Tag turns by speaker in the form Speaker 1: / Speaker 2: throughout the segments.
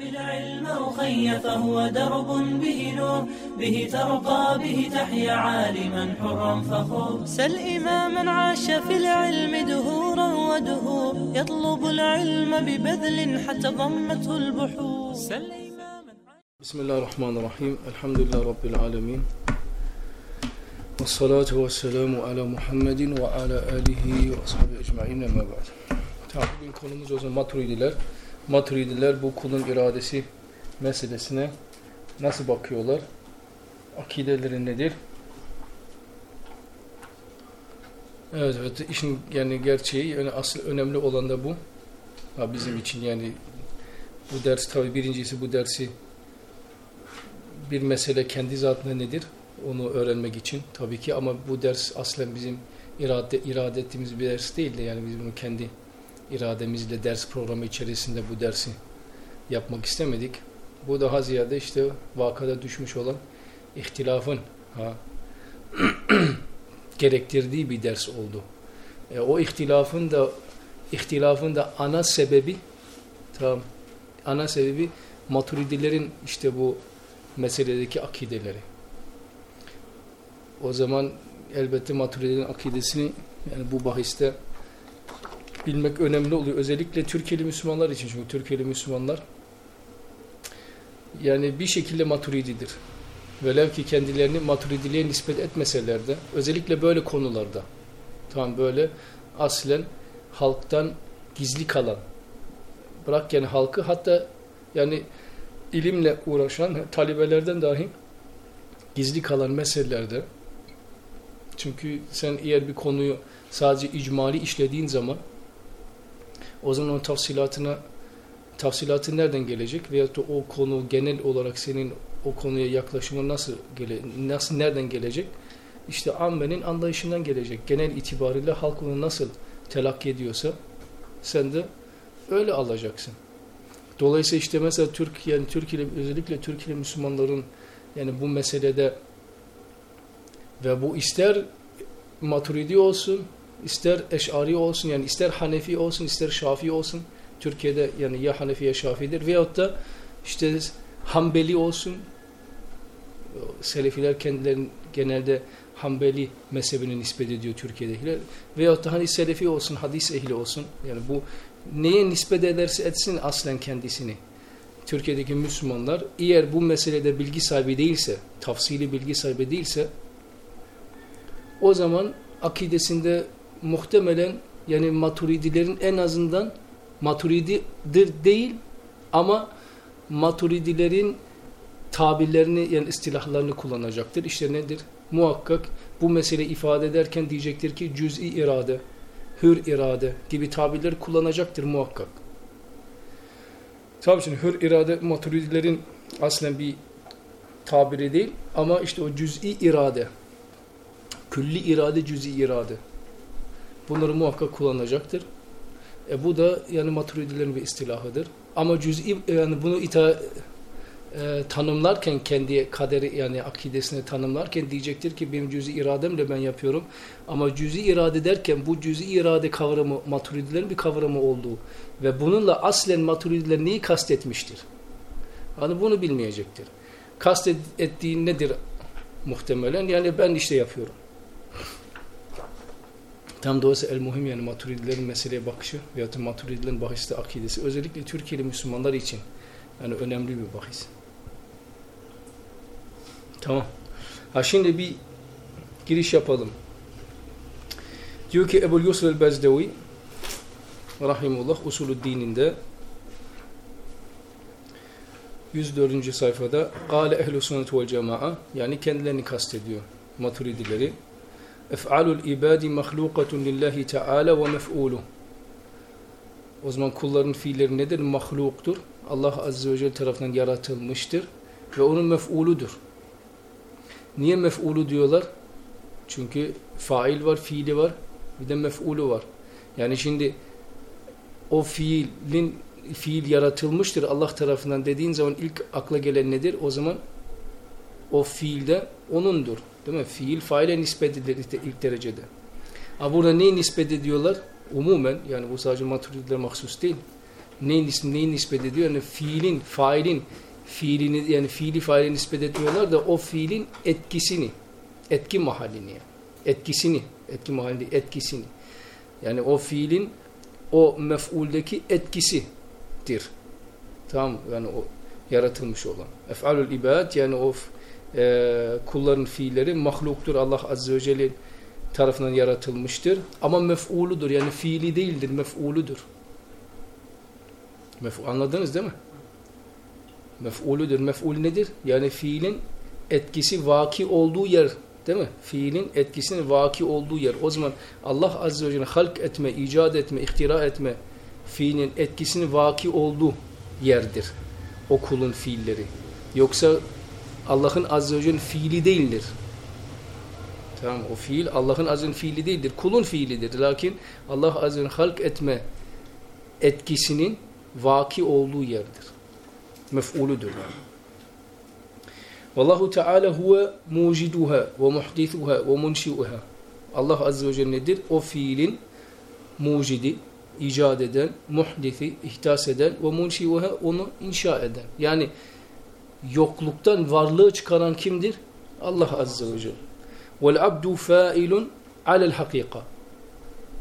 Speaker 1: بالعلم أخي فهو درب به نور به ترقى به تحيا عالما حرا فخور سل إماما عاش في العلم دهورا ودهور يطلب العلم ببذل حتى ضمته البحور سل إماما
Speaker 2: بسم الله الرحمن الرحيم الحمد لله رب العالمين والصلاة والسلام على alihi ve ashabi ecma'in ama ba'd. Tamam, bugün konumuz o zaman maturidiler. Maturidiler bu kulun iradesi meselesine nasıl bakıyorlar? Akideleri nedir? Evet, evet işin yani gerçeği yani asıl önemli olan da bu. Ha, bizim için yani bu ders tabi birincisi bu dersi bir mesele kendi zatında nedir? Onu öğrenmek için tabii ki ama bu ders aslen bizim irade, irade ettiğimiz bir ders değil de yani biz bunu kendi irademizle ders programı içerisinde bu dersi yapmak istemedik. Bu daha ziyade işte vakada düşmüş olan ihtilafın ha, gerektirdiği bir ders oldu. E, o ihtilafın da ihtilafın da ana sebebi tamam ana sebebi maturidilerin işte bu meseledeki akideleri. O zaman elbette maturidilerin akidesini yani bu bahiste bilmek önemli oluyor. Özellikle Türkiye'li Müslümanlar için. Çünkü Türkiye'li Müslümanlar yani bir şekilde maturididir. Velev ki kendilerini maturidiliğe nispet etmeseler de özellikle böyle konularda tam böyle aslen halktan gizli kalan bırak yani halkı hatta yani ilimle uğraşan talibelerden dahi gizli kalan meselelerde çünkü sen eğer bir konuyu sadece icmali işlediğin zaman o zaman onun tafsilatına tafsilatı nereden gelecek veyahut da o konu genel olarak senin o konuya yaklaşımı nasıl gele, nasıl nereden gelecek? İşte ammenin anlayışından gelecek. Genel itibariyle halk onu nasıl telakki ediyorsa sen de öyle alacaksın. Dolayısıyla işte mesela Türk yani Türkiye özellikle Türkiye Müslümanların yani bu meselede ve bu ister Maturidi olsun, ister Eş'ari olsun yani ister Hanefi olsun, ister Şafii olsun. Türkiye'de yani ya Hanefi ya Şafii'dir veyahut da işte Hanbeli olsun. Selefiler kendilerini genelde Hanbeli mezhebine nispet ediyor Türkiye'dekiler. Veyahut da hani Selefi olsun, hadis ehli olsun. Yani bu neye nispet ederse etsin aslen kendisini. Türkiye'deki Müslümanlar eğer bu meselede bilgi sahibi değilse, tafsili bilgi sahibi değilse o zaman akidesinde muhtemelen yani maturidilerin en azından maturididir değil ama maturidilerin tabirlerini yani istilahlarını kullanacaktır. İşte nedir? Muhakkak bu mesele ifade ederken diyecektir ki cüz'i irade, hür irade gibi tabirleri kullanacaktır muhakkak. Tabii şimdi hür irade maturidilerin aslen bir tabiri değil ama işte o cüz'i irade, külli irade, cüz'i irade bunları muhakkak kullanacaktır. E bu da yani maturidilerin bir istilahıdır. Ama cüz'i yani bunu ita, e, tanımlarken kendi kaderi yani akidesini tanımlarken diyecektir ki benim cüz'i irademle ben yapıyorum. Ama cüz'i irade derken bu cüz'i irade kavramı maturidilerin bir kavramı olduğu ve bununla aslen maturidiler neyi kastetmiştir? Yani bunu bilmeyecektir. Kastettiği nedir muhtemelen? Yani ben işte yapıyorum. Tam doğrusu el muhim yani maturidilerin meseleye bakışı veyahut da maturidilerin bahiste akidesi özellikle Türkiye'li Müslümanlar için yani önemli bir bahis. Tamam. Ha şimdi bir giriş yapalım. Diyor ki Ebu Yusuf el-Bezdevi Rahimullah usulü dininde 104. sayfada Kale ehl-i sünnet vel cema'a yani kendilerini kastediyor maturidileri ef'alul ibadi mahlukatun lillahi teala ve mef'ulu o zaman kulların fiilleri nedir? Mahluktur. Allah Azze ve Celle tarafından yaratılmıştır ve onun mef'uludur. Niye mef'ulu diyorlar? Çünkü fail var, fiili var, bir de mef'ulu var. Yani şimdi o fiilin fiil yaratılmıştır Allah tarafından dediğin zaman ilk akla gelen nedir? O zaman o fiilde onundur. Değil mi? Fiil faile nispet edilir ilk derecede. Ama burada neyi nispet ediyorlar? Umumen yani bu sadece maturidiler mahsus değil. neyin, neyin nispet ediyor? Yani fiilin, failin fiilini yani fiili faile nispet etmiyorlar da o fiilin etkisini, etki mahallini, etkisini, etki mahallini, etkisini. Yani o fiilin o mef'uldeki etkisidir. Tamam yani o yaratılmış olan. Ef'alul ibad yani o e, kulların fiilleri mahluktur. Allah Azze ve Celle tarafından yaratılmıştır. Ama mef'uludur. Yani fiili değildir, mef'uludur. Mef anladınız değil mi? Mef'uludur. Mef'ul nedir? Yani fiilin etkisi vaki olduğu yer değil mi? Fiilin etkisinin vaki olduğu yer. O zaman Allah Azze ve Celle halk etme, icat etme, ihtira etme fiilin etkisinin vaki olduğu yerdir. O kulun fiilleri. Yoksa Allah'ın Azze ve Celle fiili değildir. Tamam o fiil Allah'ın azın fiili değildir. Kulun fiilidir. Lakin Allah azın halk etme etkisinin vaki olduğu yerdir. Mef'uludur yani. Vallahu Teala huve muciduha ve muhdithuha ve munşiuha. Allah azze ve celle nedir? O fiilin mucidi, icat eden, muhdisi, ihtas eden ve munşiuha onu inşa eden. Yani yokluktan varlığı çıkaran kimdir? Allah azze ve celle. Vel abdu failun alel hakika.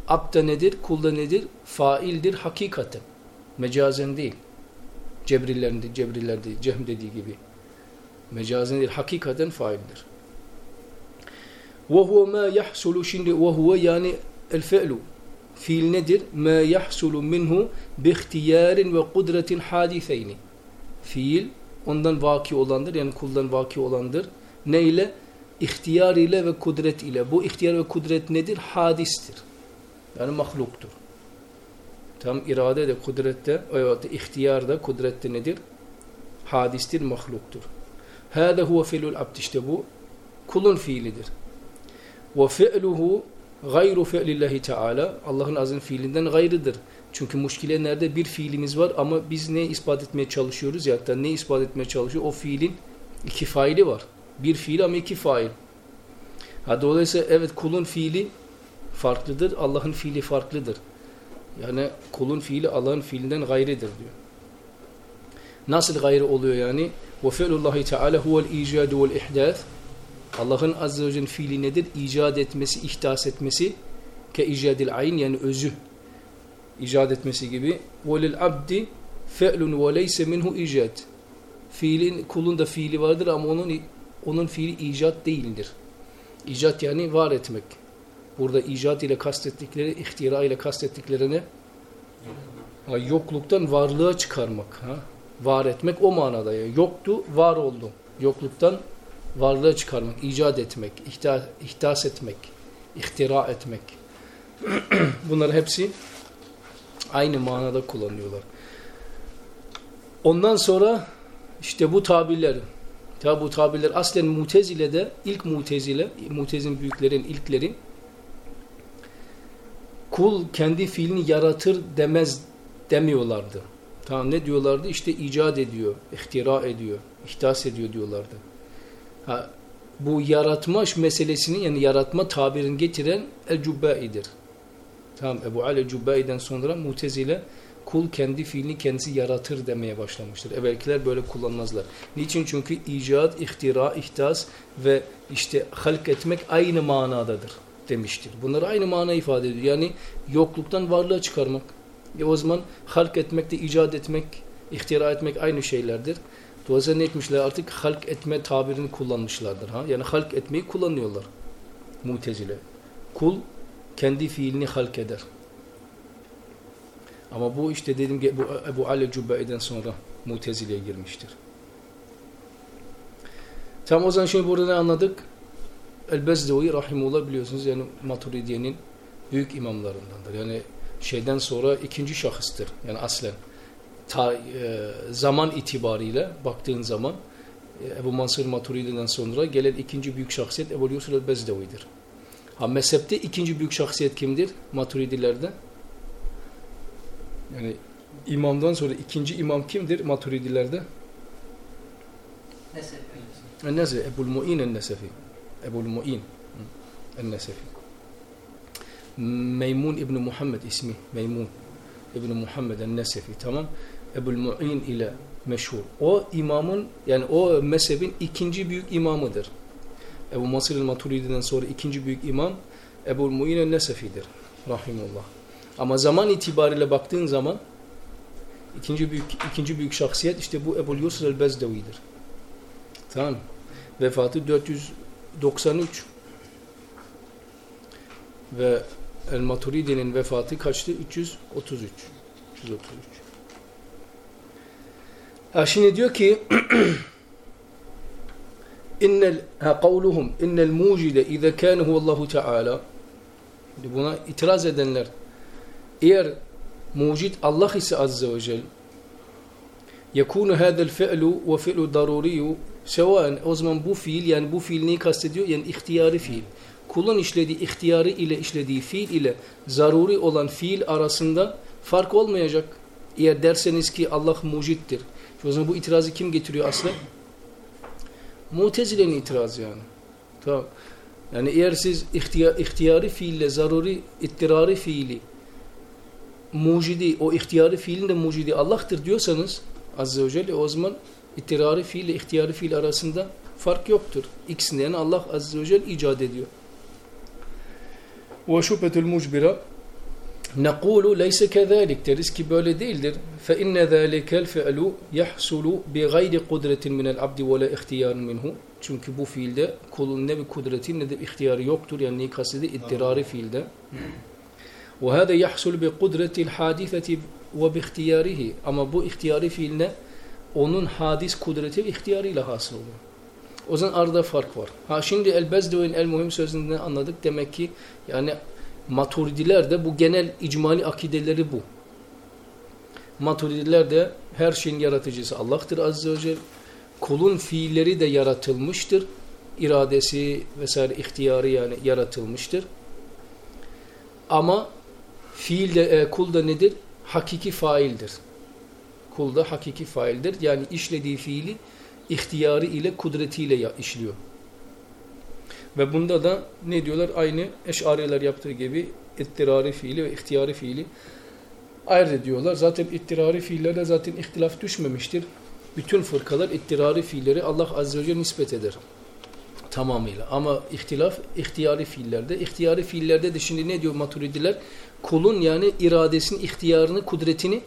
Speaker 2: Abda nedir? Kulda nedir? Faildir hakikaten. Mecazen değil. Cebrillerinde, cebrilerde, cehm dediği gibi. Mecazen değil, hakikaten faildir. Ve huve ma yahsulu şimdi ve huve yani el fe'lu. Fiil nedir? Ma yahsulu minhu bi ihtiyarin ve kudretin hadiseyni. Fiil ondan vaki olandır yani kuldan vaki olandır. Ne ile? İhtiyar ile ve kudret ile. Bu ihtiyar ve kudret nedir? Hadistir. Yani mahluktur. Tam irade de kudrette, evet, ihtiyar da kudrette nedir? Hadistir, mahluktur. Hâde huve fi'lul abd. işte bu kulun fiilidir. Ve fi'luhu gayru fi'lillahi teala. Allah'ın azın fiilinden gayrıdır. Çünkü muşkile nerede? Bir fiilimiz var ama biz ne ispat etmeye çalışıyoruz ya da ne ispat etmeye çalışıyor? O fiilin iki faili var. Bir fiil ama iki fail. Ha, dolayısıyla evet kulun fiili farklıdır. Allah'ın fiili farklıdır. Yani kulun fiili Allah'ın fiilinden gayridir diyor. Nasıl gayrı oluyor yani? وَفِعْلُ اللّٰهِ تَعَالَى هُوَ الْاِيجَادُ وَالْاِحْدَاثِ Allah'ın azze ve celle fiili nedir? İcat etmesi, ihdas etmesi ke icadil ayn yani özü icat etmesi gibi. Velil abdi fe'lun ve leyse minhu icat. Fiilin kulun da fiili vardır ama onun onun fiili icat değildir. İcat yani var etmek. Burada icat ile kastettikleri, ihtira ile kastettiklerine yokluktan varlığa çıkarmak. Ha? Var etmek o manada. Yani yoktu, var oldu. Yokluktan varlığa çıkarmak, icat etmek, ihtas, ihtas etmek, ihtira etmek. Bunlar hepsi aynı manada kullanıyorlar. Ondan sonra işte bu tabirler, tabi bu tabirler aslen Mutezile'de ilk Mutezile, Mutezin büyüklerin ilkleri kul kendi fiilini yaratır demez demiyorlardı. Tamam ne diyorlardı? İşte icat ediyor, ihtira ediyor, ihtas ediyor diyorlardı. Ha, bu yaratma meselesini yani yaratma tabirini getiren El-Cubbai'dir. Tamam Ebu Ali Cubbai'den sonra Mutezile kul kendi fiilini kendisi yaratır demeye başlamıştır. Evvelkiler böyle kullanmazlar. Niçin? Çünkü icat, ihtira, ihtas ve işte halk etmek aynı manadadır demiştir. Bunlar aynı mana ifade ediyor. Yani yokluktan varlığa çıkarmak. E o zaman halk etmek de icat etmek, ihtira etmek aynı şeylerdir. Dolayısıyla ne etmişler? Artık halk etme tabirini kullanmışlardır. Ha? Yani halk etmeyi kullanıyorlar. Mutezile. Kul kendi fiilini halk eder. Ama bu işte dediğim gibi bu Ebu Ali Cübbei'den sonra Mutezile'ye girmiştir. Tam o zaman şimdi burada ne anladık? El-Bezdevi Rahimullah biliyorsunuz yani Maturidiye'nin büyük imamlarındandır. Yani şeyden sonra ikinci şahıstır. Yani aslen ta, e, zaman itibariyle baktığın zaman e, Ebu Mansur Maturidi'den sonra gelen ikinci büyük şahsiyet Ebu Yusuf el-Bezdevi'dir. Ha mezhepte ikinci büyük şahsiyet kimdir? Maturidilerde. Yani imamdan sonra ikinci imam kimdir Maturidilerde?
Speaker 3: Nesefi.
Speaker 2: Nesefi. Ebu'l Mu'in el-Nesefi. Ebu'l Mu'in el-Nesefi. Meymun İbni Muhammed ismi. Meymun. İbn Muhammed el-Nesefi tamam. Ebul Mu'in ile meşhur. O imamın yani o mezhebin ikinci büyük imamıdır. Ebu Masir el-Maturidi'den sonra ikinci büyük imam Ebu Mu'in el-Nesefi'dir. Rahimullah. Ama zaman itibariyle baktığın zaman ikinci büyük ikinci büyük şahsiyet işte bu Ebu Yusr el-Bezdevi'dir. Tamam Vefatı 493 ve El-Maturidi'nin vefatı kaçtı? 333. 333. Ha şimdi diyor ki innel ha kavluhum innel mucide ize kâne huvallahu teâlâ buna itiraz edenler eğer mucid Allah ise azze ve celle yekunu hadel fi'lu ve fi'lu daruriyu sevaen o zaman bu fiil yani bu fiil neyi kastediyor? Yani ihtiyari fiil. Kulun işlediği ihtiyarı ile işlediği fiil ile zaruri olan fiil arasında fark olmayacak. Eğer derseniz ki Allah mucittir. O zaman bu itirazı kim getiriyor aslında? Mutezile'nin itirazı yani. Tamam. Yani eğer siz ihtiyar, ihtiyari fiille zaruri ittirari fiili mucidi, o ihtiyari fiilin de mucidi Allah'tır diyorsanız Azze ve Celle o zaman ittirari fiil ile ihtiyari fiil arasında fark yoktur. İkisini yani Allah Azze ve Celle icat ediyor. Ve şüphetül mucbira Nekulu leyse kezalik deriz ki böyle değildir. Fe inne zâlikel fe'lu yahsulu bi gayri kudretin minel abdi ve la ihtiyarın minhu. Çünkü bu fiilde kulun ne bir kudreti ne de ihtiyarı yoktur. Yani neyi kastedi? İttirari fiilde. Ve hâde yahsul bi kudretil hadiseti ve bi ihtiyarihi. Ama bu ihtiyari fiiline onun hadis kudreti ve ihtiyarıyla hasıl oluyor. O zaman arada fark var. Ha şimdi el-Bezdevi'nin el-Muhim sözünden anladık. Demek ki yani Maturidiler de bu genel icmali akideleri bu. Maturidiler de her şeyin yaratıcısı Allah'tır Azze ve Celle. Kulun fiilleri de yaratılmıştır. İradesi vesaire ihtiyarı yani yaratılmıştır. Ama fiil de, e, kul da nedir? Hakiki faildir. Kul da hakiki faildir. Yani işlediği fiili ihtiyarı ile kudretiyle işliyor. Ve bunda da ne diyorlar? Aynı eşariler yaptığı gibi ittirari fiili ve ihtiyari fiili ayırt ediyorlar. Zaten ittirari fiillerde zaten ihtilaf düşmemiştir. Bütün fırkalar ittirari fiilleri Allah Azze ve Celle nispet eder. Tamamıyla. Ama ihtilaf ihtiyari fiillerde. İhtiyari fiillerde de şimdi ne diyor maturidiler? Kulun yani iradesinin, ihtiyarını, kudretini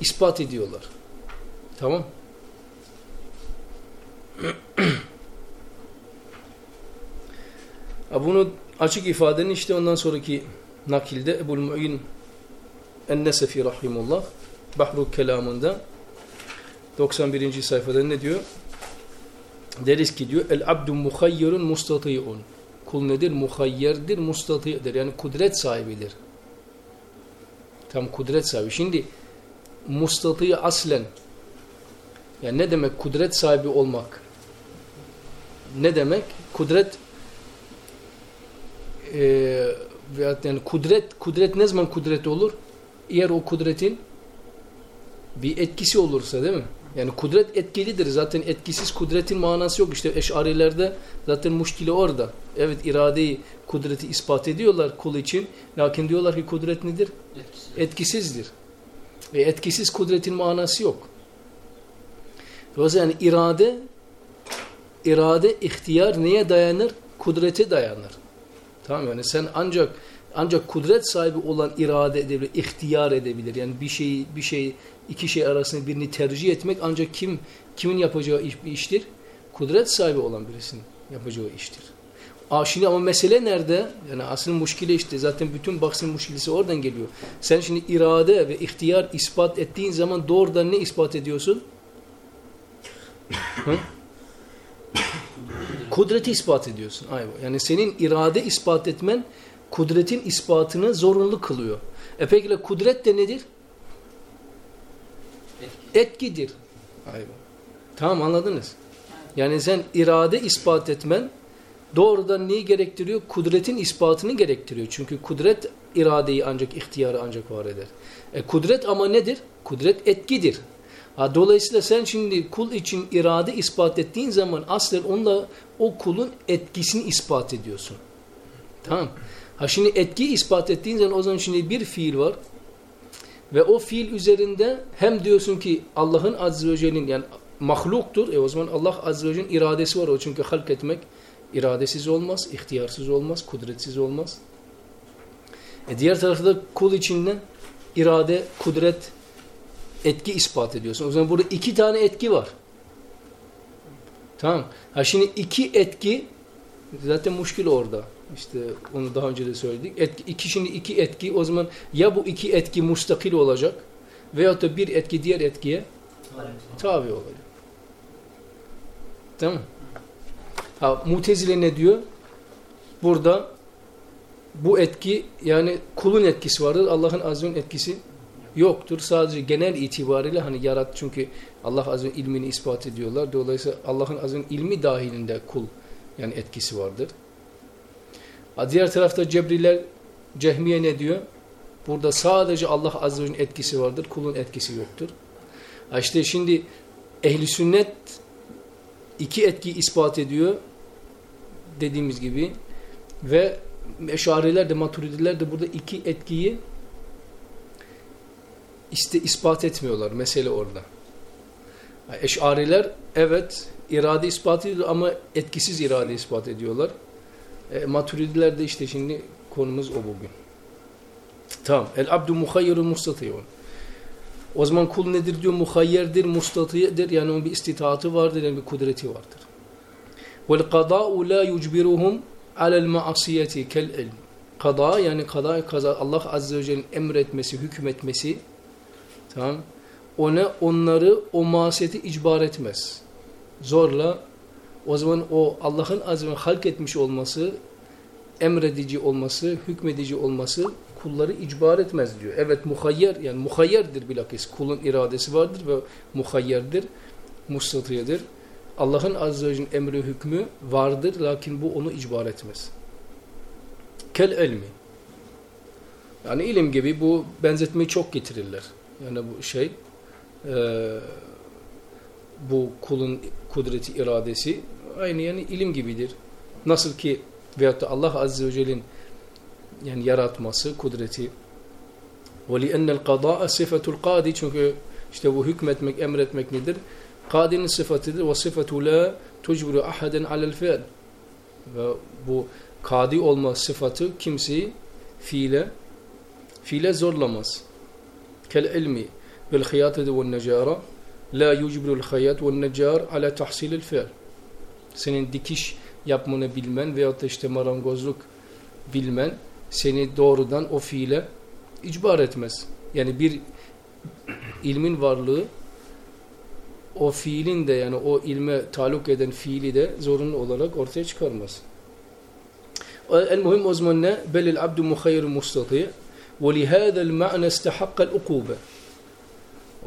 Speaker 2: ispat ediyorlar. Tamam. Bunu açık ifadenin işte ondan sonraki nakilde Ebul Mu'in En-Nesefi Rahimullah Bahru Kelamında 91. sayfada ne diyor? Deriz ki diyor El abdu muhayyerun mustati'un Kul nedir? Muhayyerdir, mustati'dir. Yani kudret sahibidir. Tam kudret sahibi. Şimdi mustati aslen yani ne demek kudret sahibi olmak? Ne demek? Kudret e, yani kudret kudret ne zaman kudret olur? Eğer o kudretin bir etkisi olursa değil mi? Yani kudret etkilidir. Zaten etkisiz kudretin manası yok. İşte eşarilerde zaten muşkili orada. Evet iradeyi, kudreti ispat ediyorlar kul için. Lakin diyorlar ki kudret nedir? Etkisiz. Etkisizdir. Ve etkisiz kudretin manası yok. O zaman irade irade, ihtiyar neye dayanır? Kudrete dayanır. Tamam yani sen ancak ancak kudret sahibi olan irade edebilir, ihtiyar edebilir. Yani bir şey bir şey iki şey arasında birini tercih etmek ancak kim kimin yapacağı iş, bir iştir? Kudret sahibi olan birisinin yapacağı iştir. Aa, şimdi ama mesele nerede? Yani asıl muşkile işte zaten bütün baksın muşkilesi oradan geliyor. Sen şimdi irade ve ihtiyar ispat ettiğin zaman doğrudan ne ispat ediyorsun? Kudreti ispat ediyorsun. Ayva. Yani senin irade ispat etmen kudretin ispatını zorunlu kılıyor. E peki kudret de nedir? Etkidir. Ayva. Tamam anladınız. Yani sen irade ispat etmen doğrudan neyi gerektiriyor? Kudretin ispatını gerektiriyor. Çünkü kudret iradeyi ancak ihtiyarı ancak var eder. E kudret ama nedir? Kudret etkidir. Ha, dolayısıyla sen şimdi kul için irade ispat ettiğin zaman aslen onunla o kulun etkisini ispat ediyorsun. Tamam. Ha şimdi etki ispat ettiğin zaman o zaman şimdi bir fiil var. Ve o fiil üzerinde hem diyorsun ki Allah'ın azze ve celle'nin yani mahluktur. E o zaman Allah azze ve celle'nin iradesi var o çünkü halk etmek iradesiz olmaz, ihtiyarsız olmaz, kudretsiz olmaz. E diğer tarafta kul içinde irade, kudret, etki ispat ediyorsun. O zaman burada iki tane etki var. Tamam. Ha şimdi iki etki zaten muşkil orada. İşte onu daha önce de söyledik. Etki, iki şimdi iki etki o zaman ya bu iki etki mustakil olacak veyahut da bir etki diğer etkiye tabi olacak. Tamam Ha, Mutezile ne diyor? Burada bu etki yani kulun etkisi vardır. Allah'ın azmin etkisi yoktur. Sadece genel itibariyle hani yarat çünkü Allah azmin ilmini ispat ediyorlar. Dolayısıyla Allah'ın azmin ilmi dahilinde kul yani etkisi vardır. Diğer tarafta Cebriler Cehmiye ne diyor? Burada sadece Allah azze etkisi vardır. Kulun etkisi yoktur. İşte şimdi ehli sünnet iki etki ispat ediyor. Dediğimiz gibi ve Eşariler de Maturidiler de burada iki etkiyi işte ispat etmiyorlar. Mesele orada. Eşariler evet irade ispat ediyor ama etkisiz irade ispat ediyorlar. E, maturidiler de işte şimdi konumuz o bugün. Tamam. El abdu muhayyerun mustatiyun. O zaman kul nedir diyor? Muhayyerdir, mustatiyedir. Yani onun bir istitaatı vardır, yani bir kudreti vardır. Vel kadâ'u la yucbiruhum alel maasiyeti kel ilm. Kada yani kada, kaza Allah azze ve celle'nin emretmesi, hükmetmesi tamam ona onları o masiyeti icbar etmez. Zorla o zaman o Allah'ın azmi halk etmiş olması, emredici olması, hükmedici olması kulları icbar etmez diyor. Evet muhayyer yani muhayyerdir bilakis. Kulun iradesi vardır ve muhayyerdir, mustatiyedir. Allah'ın azze ve emri hükmü vardır lakin bu onu icbar etmez. Kel elmi. Yani ilim gibi bu benzetmeyi çok getirirler. Yani bu şey e, bu kulun kudreti, iradesi aynı yani ilim gibidir. Nasıl ki veyahut da Allah Azze ve Celle'nin yani yaratması, kudreti وَلِأَنَّ الْقَضَاءَ صِفَةُ الْقَادِ Çünkü işte bu hükmetmek, emretmek nedir? Kadinin sıfatıdır. وَصِفَةُ لَا تُجْبُرُ أَحَدًا عَلَى الْفِعْلِ Ve bu kadi olma sıfatı kimseyi fiile fiile zorlamaz. Hiyateti vel necara la yucbirul hayat vel necar ala tahsilil fi'l. Senin dikiş yapmanı bilmen veyahut da işte marangozluk bilmen seni doğrudan o fiile icbar etmez. Yani bir ilmin varlığı o fiilin de yani o ilme taluk eden fiili de zorunlu olarak ortaya çıkarmaz. El muhim o zaman ne? Belil abdu muhayyirun mustati lihâzel ma'ne istehakkal ukube.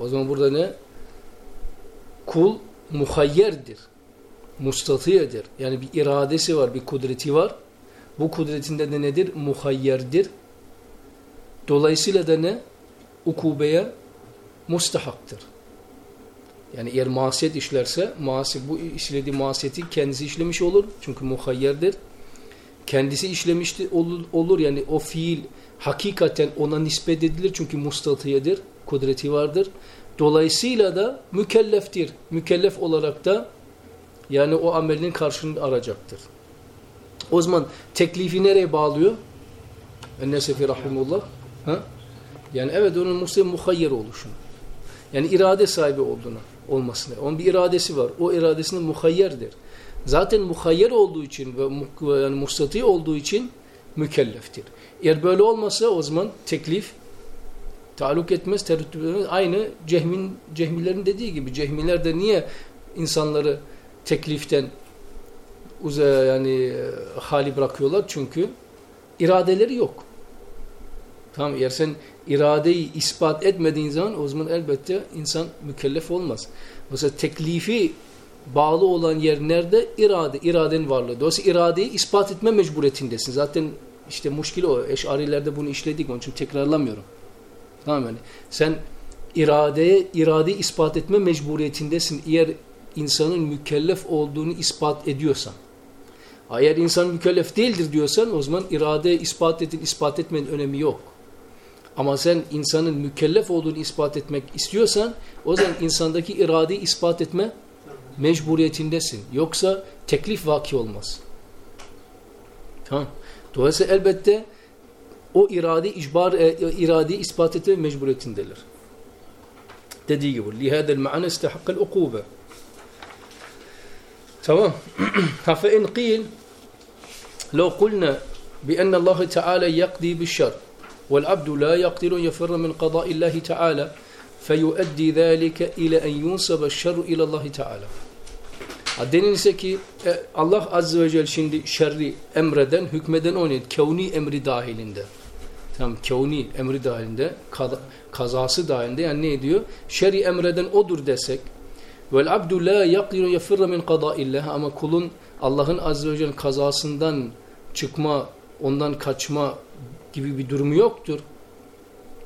Speaker 2: O zaman burada ne? Kul muhayyerdir. Mustatiyedir. Yani bir iradesi var, bir kudreti var. Bu kudretinde de nedir? Muhayyerdir. Dolayısıyla da ne? Ukubeye mustahaktır. Yani eğer masiyet işlerse masiyet, bu işlediği masiyeti kendisi işlemiş olur. Çünkü muhayyerdir. Kendisi işlemişti olur, olur. Yani o fiil hakikaten ona nispet edilir. Çünkü mustatiyedir. Kudreti vardır. Dolayısıyla da mükelleftir. Mükellef olarak da yani o amelin karşılığını arayacaktır. O zaman teklifi nereye bağlıyor? Ennesefi rahimullah. Ha? Yani evet onun muslim muhayyer oluşunu. Yani irade sahibi olduğuna olmasına. Onun bir iradesi var. O iradesinde muhayyerdir. Zaten muhayyer olduğu için ve yani mustati olduğu için mükelleftir. Eğer böyle olmasa o zaman teklif taluk etmez, tereddüt etmez. Aynı cehmin, cehmilerin dediği gibi. Cehmiler de niye insanları tekliften uza yani e, hali bırakıyorlar? Çünkü iradeleri yok. Tamam eğer sen iradeyi ispat etmediğin zaman o zaman elbette insan mükellef olmaz. Mesela teklifi bağlı olan yer nerede? İrade, iradenin varlığı. Dolayısıyla iradeyi ispat etme mecburiyetindesin. Zaten işte muşkil o. Eşarilerde bunu işledik. Onun için tekrarlamıyorum. Tamam yani. Sen iradeye, iradeyi ispat etme mecburiyetindesin. Eğer insanın mükellef olduğunu ispat ediyorsan. Eğer insan mükellef değildir diyorsan o zaman irade ispat edin, ispat etmenin önemi yok. Ama sen insanın mükellef olduğunu ispat etmek istiyorsan o zaman insandaki iradeyi ispat etme mecburiyetindesin. Yoksa teklif vaki olmaz. Tamam. Dolayısıyla elbette o irade icbar e, iradeyi ispat etme mecburiyetindeler. Dediği gibi lihâdel ma'ana istehakkal ukûbe. Tamam. Ha in qîl لو قلنا بأن الله تعالى يقضي بالشر والعبد لا يقدر يفر من قضاء الله تعالى فيؤدي ذلك إلى أن ينسب الشر إلى الله تعالى denilse ki e, Allah Azze ve Celle şimdi şerri emreden, hükmeden o ne? Kevni emri dahilinde. Tamam, kevni emri dahilinde, kazası dahilinde yani ne diyor? Şerri emreden odur desek vel abdu la yaqdiru yafirra min qada'illah ama kulun Allah'ın Azze ve Celle kazasından çıkma, ondan kaçma gibi bir durumu yoktur.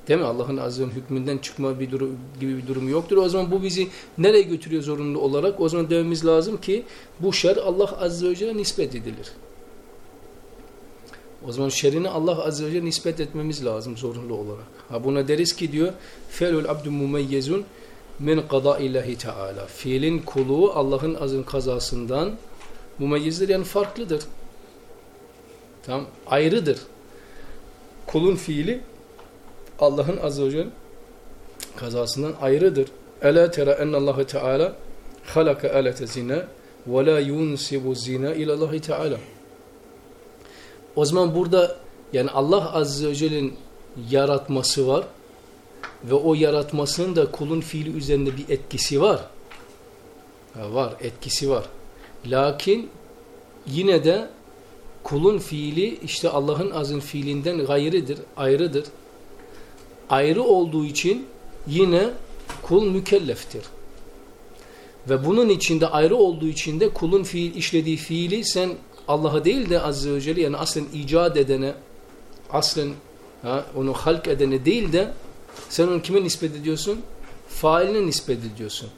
Speaker 2: Değil mi? Allah'ın azim hükmünden çıkma bir durum, gibi bir durumu yoktur. O zaman bu bizi nereye götürüyor zorunlu olarak? O zaman dememiz lazım ki bu şer Allah azze ve celle nispet edilir. O zaman şerini Allah azze ve celle nispet etmemiz lazım zorunlu olarak. Ha buna deriz ki diyor felul abdu mumeyyezun min qadaillahi teala. Fiilin kulu Allah'ın azim kazasından mumeyyizdir yani farklıdır. Tamam ayrıdır. Kulun fiili Allah'ın azze ve celle kazasından ayrıdır. Ela tera ennallâhe teâlâ halaka alete zina ve la yunsibu zina ilallahi teâlâ. O zaman burada yani Allah azze ve celle'nin yaratması var ve o yaratmasının da kulun fiili üzerinde bir etkisi var. Ha, var, etkisi var. Lakin yine de kulun fiili işte Allah'ın azın fiilinden gayrıdır, ayrıdır ayrı olduğu için yine kul mükelleftir. Ve bunun içinde ayrı olduğu için de kulun fiil işlediği fiili sen Allah'a değil de Azze ve Celle yani aslen icat edene aslen ha, onu halk edene değil de sen onu kime nispet ediyorsun? Failine nispet ediyorsun.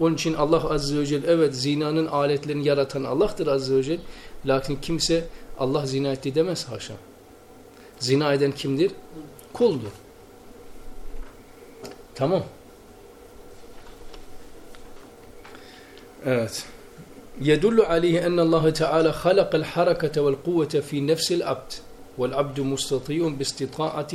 Speaker 2: Onun için Allah Azze ve Celle evet zinanın aletlerini yaratan Allah'tır Azze ve Celle. Lakin kimse Allah zina etti demez haşa. Zina eden kimdir? Kuldur. Tamam. Evet. يدل عليه أن الله تعالى خلق الحركة والقوة في نفس العبد والعبد مستطيع باستطاعة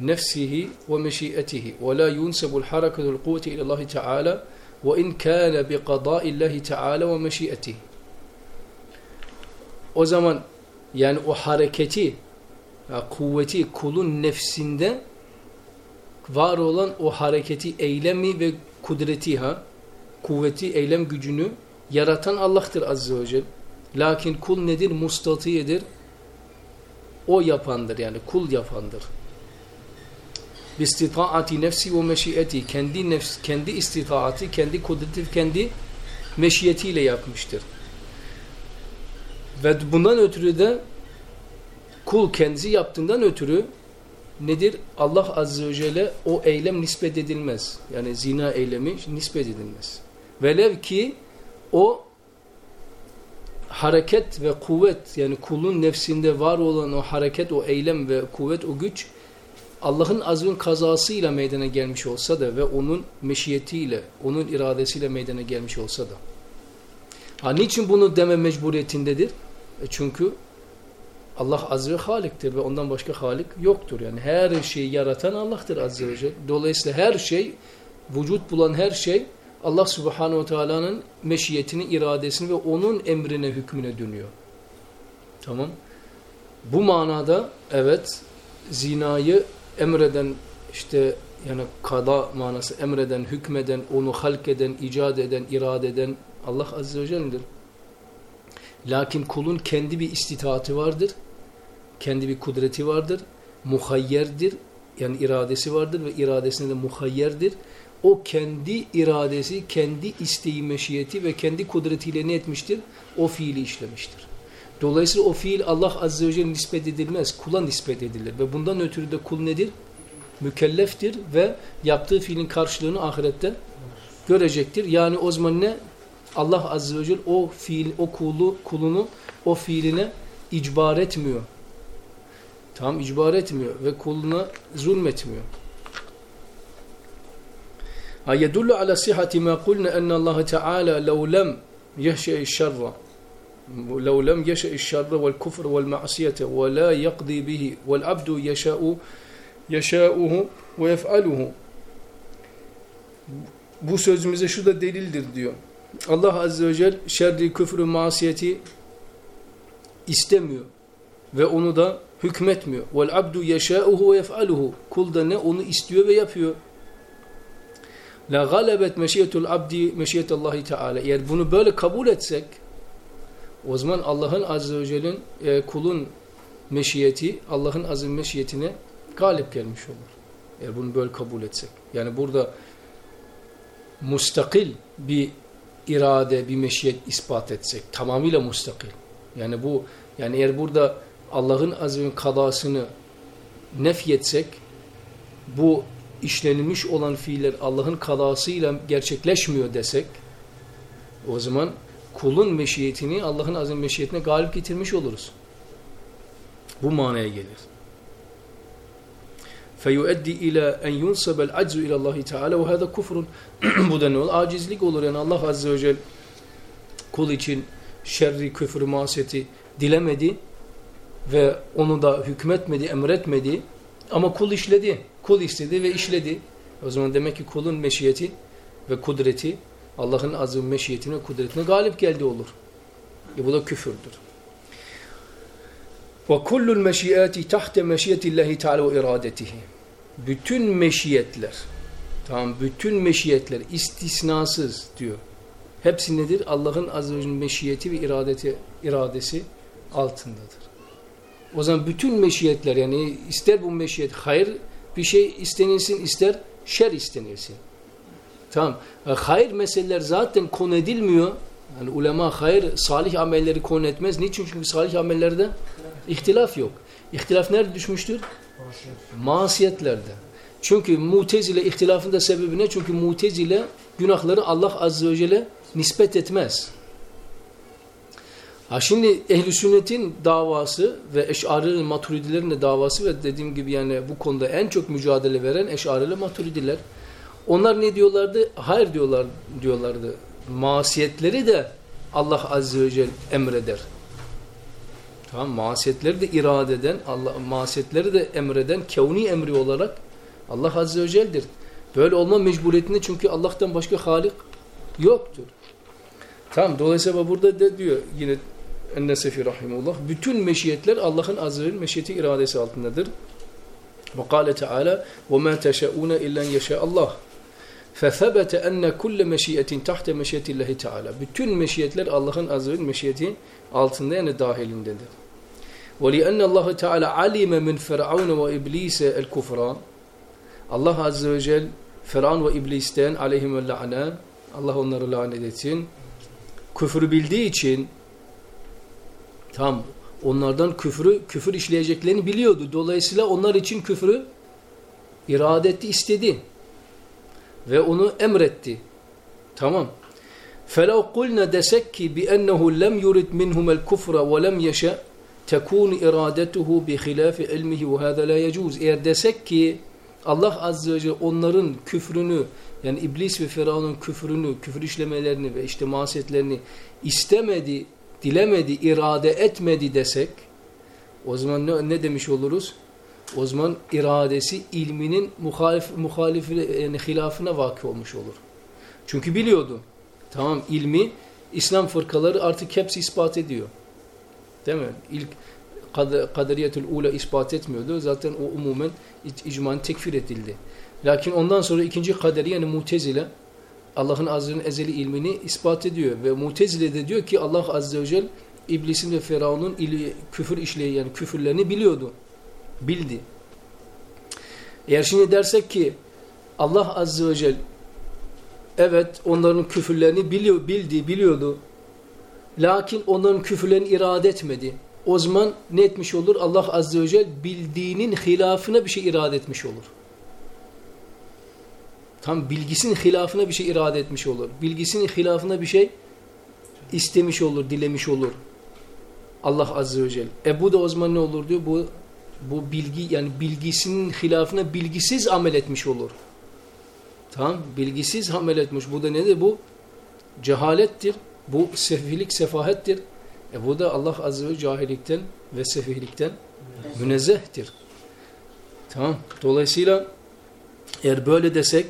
Speaker 2: نفسه ومشيئته ولا ينسب الحركة والقوة إلى الله تعالى وإن كان بقضاء الله تعالى ومشيئته O zaman yani o hareketi, kuvveti kulun nefsinde var olan o hareketi, eylemi ve kudreti ha, kuvveti, eylem gücünü yaratan Allah'tır Azze ve Celle. Lakin kul nedir? Mustatiyedir. O yapandır yani kul yapandır. Bistitaati nefsi ve meşiyeti kendi nefs, kendi istitaati, kendi kudreti, kendi meşiyetiyle yapmıştır. Ve bundan ötürü de kul kendisi yaptığından ötürü nedir? Allah Azze ve Celle o eylem nispet edilmez. Yani zina eylemi nispet edilmez. Velev ki o hareket ve kuvvet yani kulun nefsinde var olan o hareket, o eylem ve kuvvet, o güç Allah'ın azmin kazasıyla meydana gelmiş olsa da ve onun meşiyetiyle, onun iradesiyle meydana gelmiş olsa da. Ha niçin bunu deme mecburiyetindedir? E çünkü Allah azze ve haliktir ve ondan başka halik yoktur. Yani her şeyi yaratan Allah'tır azze ve celle. Dolayısıyla her şey, vücut bulan her şey Allah subhanahu ve teala'nın meşiyetini, iradesini ve onun emrine, hükmüne dönüyor. Tamam. Bu manada evet zinayı emreden işte yani kada manası emreden, hükmeden, onu halk eden, icat eden, irade eden Allah azze ve celle'dir. Lakin kulun kendi bir istitaati vardır kendi bir kudreti vardır. Muhayyerdir. Yani iradesi vardır ve iradesinde de muhayyerdir. O kendi iradesi, kendi isteği, meşiyeti ve kendi kudretiyle ne etmiştir? O fiili işlemiştir. Dolayısıyla o fiil Allah Azze ve Celle nispet edilmez. Kula nispet edilir. Ve bundan ötürü de kul nedir? Mükelleftir ve yaptığı fiilin karşılığını ahirette görecektir. Yani o zaman ne? Allah Azze ve Celle o fiil, o kulu, kulunu o fiiline icbar etmiyor. Tam icbar etmiyor ve kuluna zulmetmiyor. Ha yedullu ala sihhati ma kulna enne Allah Teala lev lem yehşe'i şerra لو لم يشأ الشر والكفر والمعصية ولا يقضي به والعبد يشاء يشاؤه ويفعله bu sözümüze şu da delildir diyor. Allah Azze ve Celle şerri, küfrü, masiyeti istemiyor. Ve onu da hükmetmiyor. Vel abdu yeşâuhu ve yef'aluhu. Kul da ne? Onu istiyor ve yapıyor. La galebet meşiyetul abdi meşiyetallahi teala. Eğer bunu böyle kabul etsek o zaman Allah'ın Azze ve Celle'nin e, kulun meşiyeti Allah'ın azim meşiyetine galip gelmiş olur. Eğer bunu böyle kabul etsek. Yani burada mustakil bir irade, bir meşiyet ispat etsek. Tamamıyla mustakil. Yani bu yani eğer burada Allah'ın azmin kadasını nefyetsek bu işlenilmiş olan fiiller Allah'ın kadasıyla gerçekleşmiyor desek o zaman kulun meşiyetini Allah'ın azim meşiyetine galip getirmiş oluruz. Bu manaya gelir. فَيُؤَدِّي اِلَى اَنْ يُنْسَبَ الْعَجْزُ اِلَى اللّٰهِ تَعَالَى وَهَذَا كُفْرٌ Bu da ne olur? Acizlik olur. Yani Allah Azze ve Celle kul için şerri, küfrü, masiyeti dilemedi ve onu da hükmetmedi, emretmedi ama kul işledi. Kul istedi ve işledi. O zaman demek ki kulun meşiyeti ve kudreti Allah'ın azim meşiyetine, kudretine galip geldi olur. E bu da küfürdür. Ve kullul meşiyati tahte meşiyetillahi teala ve iradetihi. Bütün meşiyetler, tamam bütün meşiyetler istisnasız diyor. Hepsi nedir? Allah'ın azim meşiyeti ve iradeti, iradesi altındadır. O zaman bütün meşiyetler yani ister bu meşiyet hayır bir şey istenilsin ister şer istenilsin. Tamam. Hayır meseleler zaten konu edilmiyor. Yani ulema hayır salih amelleri konu etmez. Niçin? Çünkü salih amellerde ihtilaf yok. İhtilaf nerede düşmüştür? Masiyetlerde. Çünkü mutezile ihtilafında sebebi ne? Çünkü mutezile günahları Allah azze ve celle nispet etmez. Ha şimdi ehl sünnetin davası ve eşari maturidilerin de davası ve dediğim gibi yani bu konuda en çok mücadele veren eşari maturidiler. Onlar ne diyorlardı? Hayır diyorlar diyorlardı. Masiyetleri de Allah azze ve celle emreder. Tamam masiyetleri de irade eden, Allah masiyetleri de emreden kevni emri olarak Allah azze ve celle'dir. Böyle olma mecburiyetinde çünkü Allah'tan başka halik yoktur. Tamam dolayısıyla burada de diyor yine Ennesefi rahimullah bütün meşiyetler Allah'ın azze ve meşiyeti iradesi altındadır. Ve kâle Teala وَمَا تَشَاءُونَ اِلَّا يَشَاءَ اللّٰهِ فَثَبَتَ اَنَّ كُلَّ مَشِيَةٍ تَحْتَ مَشِيَةِ اللّٰهِ Teala Bütün meşiyetler Allah'ın azze ve meşiyeti altında yani dahilindedir. وَلِأَنَّ اللّٰهِ تَعَالَى عَلِمَ مِنْ فَرْعَوْنَ وَإِبْلِيسَ الْكُفْرَانِ Allah azze ve celle Firavun ve İblis'ten aleyhimü la'ne Allah onları lanet etsin. Küfrü bildiği için tam onlardan küfrü küfür işleyeceklerini biliyordu. Dolayısıyla onlar için küfrü irade etti, istedi. Ve onu emretti. Tamam. فَلَوْ قُلْنَا desek ki بِأَنَّهُ لَمْ يُرِدْ مِنْهُمَ الْكُفْرَ وَلَمْ يَشَأْ تَكُونُ اِرَادَتُهُ بِخِلَافِ عِلْمِهِ وَهَذَا لَا يَجُوزُ Eğer desek ki Allah Azze ve Celle onların küfrünü yani iblis ve Firavun'un küfrünü, küfür işlemelerini ve işte masiyetlerini istemedi, dilemedi, irade etmedi desek o zaman ne, ne demiş oluruz? O zaman iradesi ilminin muhalif, muhalif yani hilafına vaki olmuş olur. Çünkü biliyordu. Tamam ilmi İslam fırkaları artık hepsi ispat ediyor. Değil mi? İlk kaderiyetül ula ispat etmiyordu. Zaten o umumen icman tekfir edildi. Lakin ondan sonra ikinci kaderi yani mutezile Allah'ın azze'nin ezeli ilmini ispat ediyor. Ve mutezile de diyor ki Allah azze ve celle iblisin ve Firavun'un küfür işleyen yani küfürlerini biliyordu. Bildi. Eğer şimdi dersek ki Allah azze ve celle evet onların küfürlerini biliyor, bildi, biliyordu. Lakin onların küfürlerini irade etmedi o zaman ne etmiş olur? Allah Azze ve Celle bildiğinin hilafına bir şey irade etmiş olur. Tam bilgisinin hilafına bir şey irade etmiş olur. Bilgisinin hilafına bir şey istemiş olur, dilemiş olur. Allah Azze ve Celle. E bu da o zaman ne olur diyor? Bu Bu bilgi yani bilgisinin hilafına bilgisiz amel etmiş olur. Tamam bilgisiz amel etmiş. Bu da nedir? Bu cehalettir. Bu sefihlik, sefahettir. E bu da Allah Azze ve cahillikten ve sefihlikten münezzehtir. Tamam. Dolayısıyla eğer böyle desek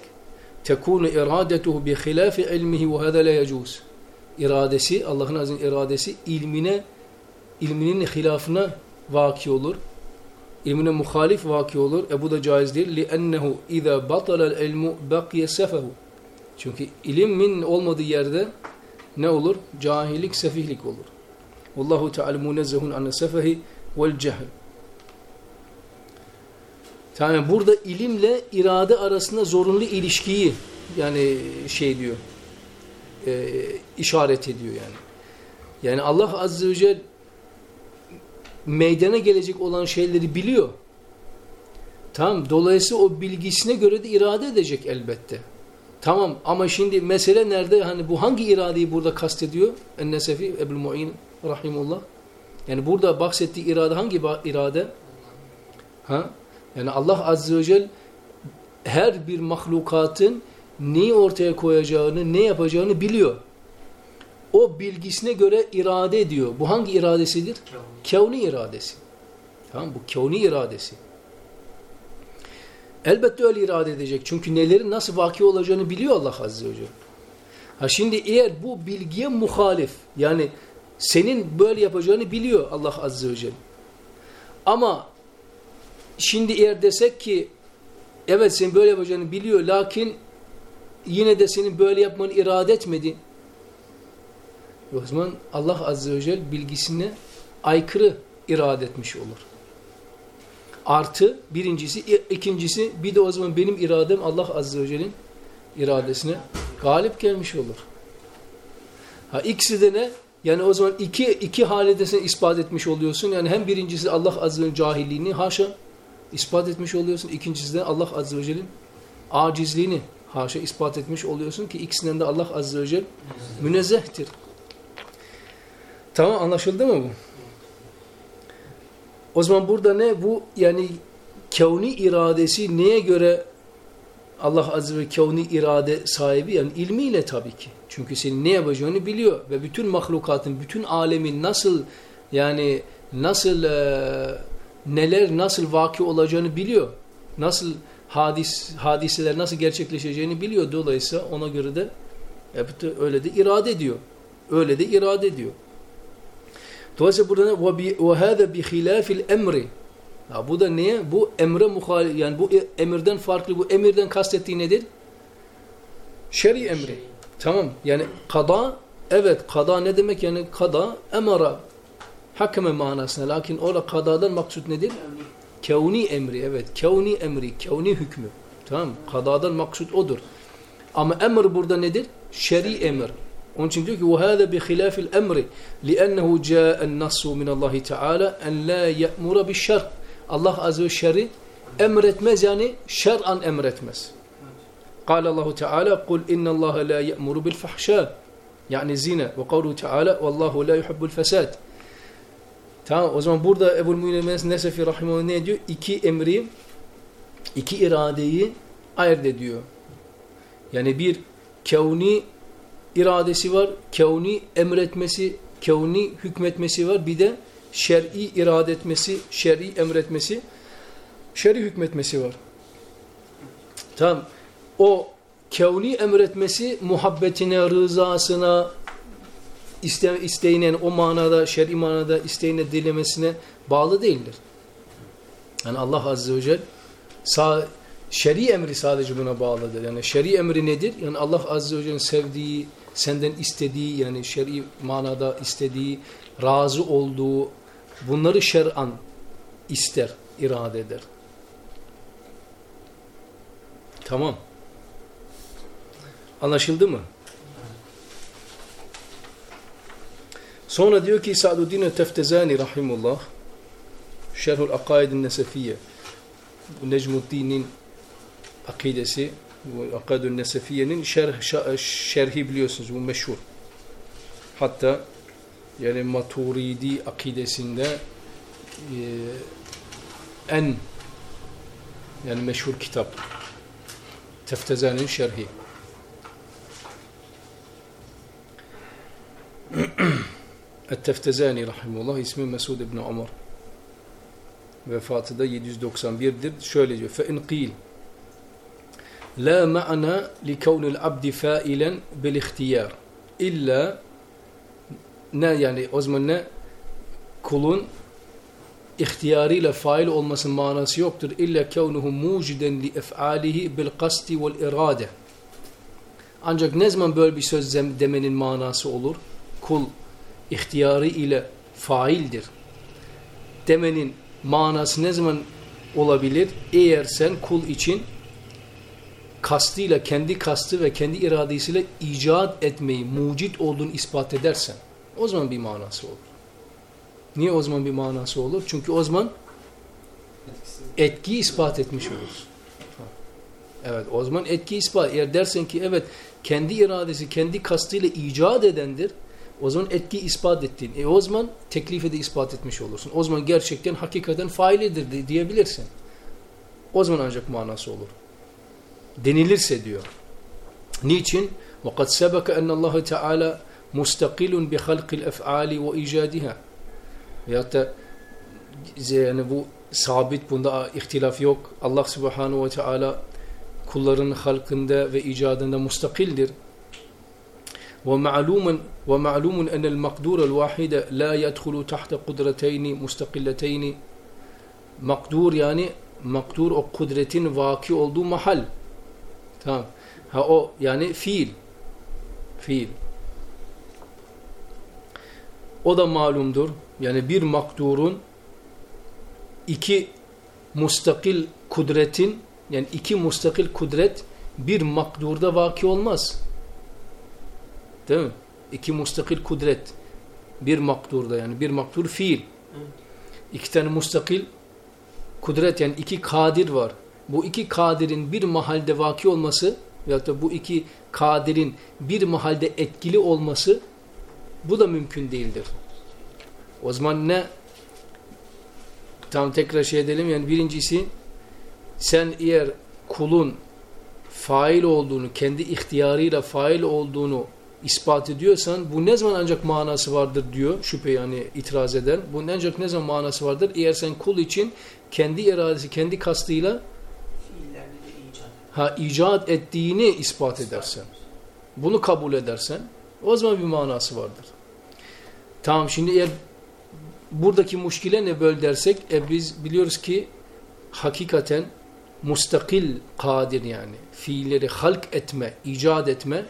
Speaker 2: tekunu iradetuhu bi hilafi ilmihi ve hada la yecuz. İradesi Allah'ın azim iradesi ilmine ilminin hilafına vaki olur. İlmine muhalif vaki olur. E bu da caiz değil. لِأَنَّهُ اِذَا بَطَلَ الْاِلْمُ بَقِيَ سَفَهُ Çünkü ilmin olmadığı yerde ne olur? Cahillik, sefihlik olur. Allahu Teala munezzehun an sefahi vel cehl. Tamam burada ilimle irade arasında zorunlu ilişkiyi yani şey diyor. E, işaret ediyor yani. Yani Allah Azze ve Celle meydana gelecek olan şeyleri biliyor. Tamam. Dolayısıyla o bilgisine göre de irade edecek elbette. Tamam ama şimdi mesele nerede? Hani bu hangi iradeyi burada kastediyor? En-Nesefi Ebul Mu'in rahimullah. Yani burada bahsettiği irade hangi irade? Ha? Yani Allah azze ve celle her bir mahlukatın neyi ortaya koyacağını, ne yapacağını biliyor. O bilgisine göre irade ediyor. Bu hangi iradesidir? Kevni iradesi. Tamam bu kevni iradesi. Elbette öyle irade edecek. Çünkü nelerin nasıl vaki olacağını biliyor Allah Azze ve Celle. Ha şimdi eğer bu bilgiye muhalif yani senin böyle yapacağını biliyor Allah Azze ve Celle. Ama şimdi eğer desek ki evet senin böyle yapacağını biliyor lakin yine de senin böyle yapmanı irade etmedi. O zaman Allah Azze ve Celle bilgisine aykırı irade etmiş olur. Artı birincisi, ikincisi bir de o zaman benim iradem Allah Azze ve Celle'nin iradesine galip gelmiş olur. Ha ikisi de ne? Yani o zaman iki, iki halidesini ispat etmiş oluyorsun. Yani hem birincisi Allah Azze ve Celle'nin cahilliğini haşa ispat etmiş oluyorsun. İkincisi de Allah Azze ve Celle'nin acizliğini haşa ispat etmiş oluyorsun ki ikisinden de Allah Azze ve Celle münezzehtir. Tamam anlaşıldı mı bu? O zaman burada ne? Bu yani kevni iradesi neye göre Allah Azze ve kevni irade sahibi? Yani ilmiyle tabii ki. Çünkü senin ne yapacağını biliyor ve bütün mahlukatın, bütün alemin nasıl yani nasıl e, neler nasıl vaki olacağını biliyor. Nasıl hadis hadiseler nasıl gerçekleşeceğini biliyor. Dolayısıyla ona göre de öyle de irade ediyor. Öyle de irade ediyor. Dolayısıyla burada ne? وَهَذَا بِخِلَافِ الْاَمْرِ ya bu da neye? Bu emre muhalif yani bu emirden farklı. Bu emirden kastettiği nedir? Şer'i emri. Şey. Tamam. Yani kada evet kada ne demek? Yani kada emara hakeme manasına. Lakin orada kadadan maksut nedir? Kevni emri. Evet. Kevni emri. Kevni hükmü. Tamam. Kadadan maksut odur. Ama emir burada nedir? Şer'i emir. Onun için diyor ki وَهَذَا بِخِلَافِ الْاَمْرِ لِأَنَّهُ جَاءَ النَّصُّ مِنَ اللّٰهِ تَعَالَى اَنْ لَا يَأْمُرَ بِالشَّرْءِ Allah azze ve şer'i emretmez yani şer'an emretmez. قال الله تعالى قل إن الله لا يأمر بالفحشاء yani zina ve kavlu Teala vallahu la yuhibbul fesad. Tamam o zaman burada Ebu Mü'min Nesefi rahimehullah ne diyor? İki emri iki iradeyi ayırt ediyor. Yani bir kevni iradesi var, kevni emretmesi, kevni hükmetmesi var. Bir de şer'i irade etmesi, şer'i emretmesi, şer'i hükmetmesi var. Tamam. O kevni emretmesi muhabbetine, rızasına, iste, isteğine, o manada, şer'i manada isteğine, dilemesine bağlı değildir. Yani Allah Azze ve Celle sağ, şer'i emri sadece buna bağlıdır. Yani şer'i emri nedir? Yani Allah Azze ve Celle'nin sevdiği, senden istediği yani şer'i manada istediği, razı olduğu bunları şer'an ister, irade eder. Tamam. Anlaşıldı mı? Sonra diyor ki Sa'duddin Teftezani rahimullah Şerhul Akaidin Nesefiye Necmuddin'in akidesi bu Akadun Nesefiye'nin şerh, şerhi biliyorsunuz bu meşhur. Hatta yani Maturidi akidesinde e, en yani meşhur kitap. Teftezani'nin şerhi. Et-Teftezani rahimullah ismi Mesud ibn Umar. Vefatı da 791'dir. Şöyle diyor. Fe in qil la ma'na li kavnil abdi failen bil ihtiyar illa ne yani o zaman ne kulun ihtiyarıyla fail olmasının manası yoktur. İlla kevnuhu muciden li ef'alihi bil kasti vel irade. Ancak ne zaman böyle bir söz demenin manası olur? Kul ihtiyarı ile faildir. Demenin manası ne zaman olabilir? Eğer sen kul için kastıyla, kendi kastı ve kendi iradesiyle icat etmeyi, mucit olduğunu ispat edersen o zaman bir manası olur. Niye o zaman bir manası olur? Çünkü o zaman etkiyi ispat etmiş oluruz. Evet o zaman etki ispat. Eğer dersen ki evet kendi iradesi, kendi kastıyla icat edendir. O zaman etki ispat ettin. E o zaman teklife de ispat etmiş olursun. O zaman gerçekten hakikaten failidir diyebilirsin. O zaman ancak manası olur. Denilirse diyor. Niçin? وَقَدْ سَبَكَ اَنَّ اللّٰهَ تَعَالَى مُسْتَقِلٌ بِخَلْقِ الْاَفْعَالِ وَاِيجَادِهَا Veyahut da yani bu sabit bunda ihtilaf yok. Allah subhanahu ve teala kulların halkında ve icadında mustakildir. ومعلوم ومعلوم أن المقدور الواحد لا يدخل تحت قدرتين مستقلتين makdur yani makdur o kudretin vaki olduğu mahal. Tamam. Ha o yani fiil. Fiil. O da malumdur. Yani bir makdurun iki mustakil kudretin yani iki mustakil kudret bir makdurda vaki olmaz. Değil mi? İki mustakil kudret bir makdurda yani bir makdur fiil. İki tane mustakil kudret yani iki kadir var. Bu iki kadirin bir mahalde vaki olması veyahut da bu iki kadirin bir mahalde etkili olması bu da mümkün değildir. O zaman ne? Tam tekrar şey edelim yani birincisi sen eğer kulun fail olduğunu, kendi ihtiyarıyla fail olduğunu ispat ediyorsan bu ne zaman ancak manası vardır diyor şüphe yani itiraz eden. Bunun ancak ne zaman manası vardır? Eğer sen kul için kendi iradesi, kendi kastıyla ha, icat ettiğini ispat edersen, bunu kabul edersen o zaman bir manası vardır. Tamam şimdi eğer buradaki muşkile ne böyle dersek e biz biliyoruz ki hakikaten mustakil kadir yani fiilleri halk etme, icat etme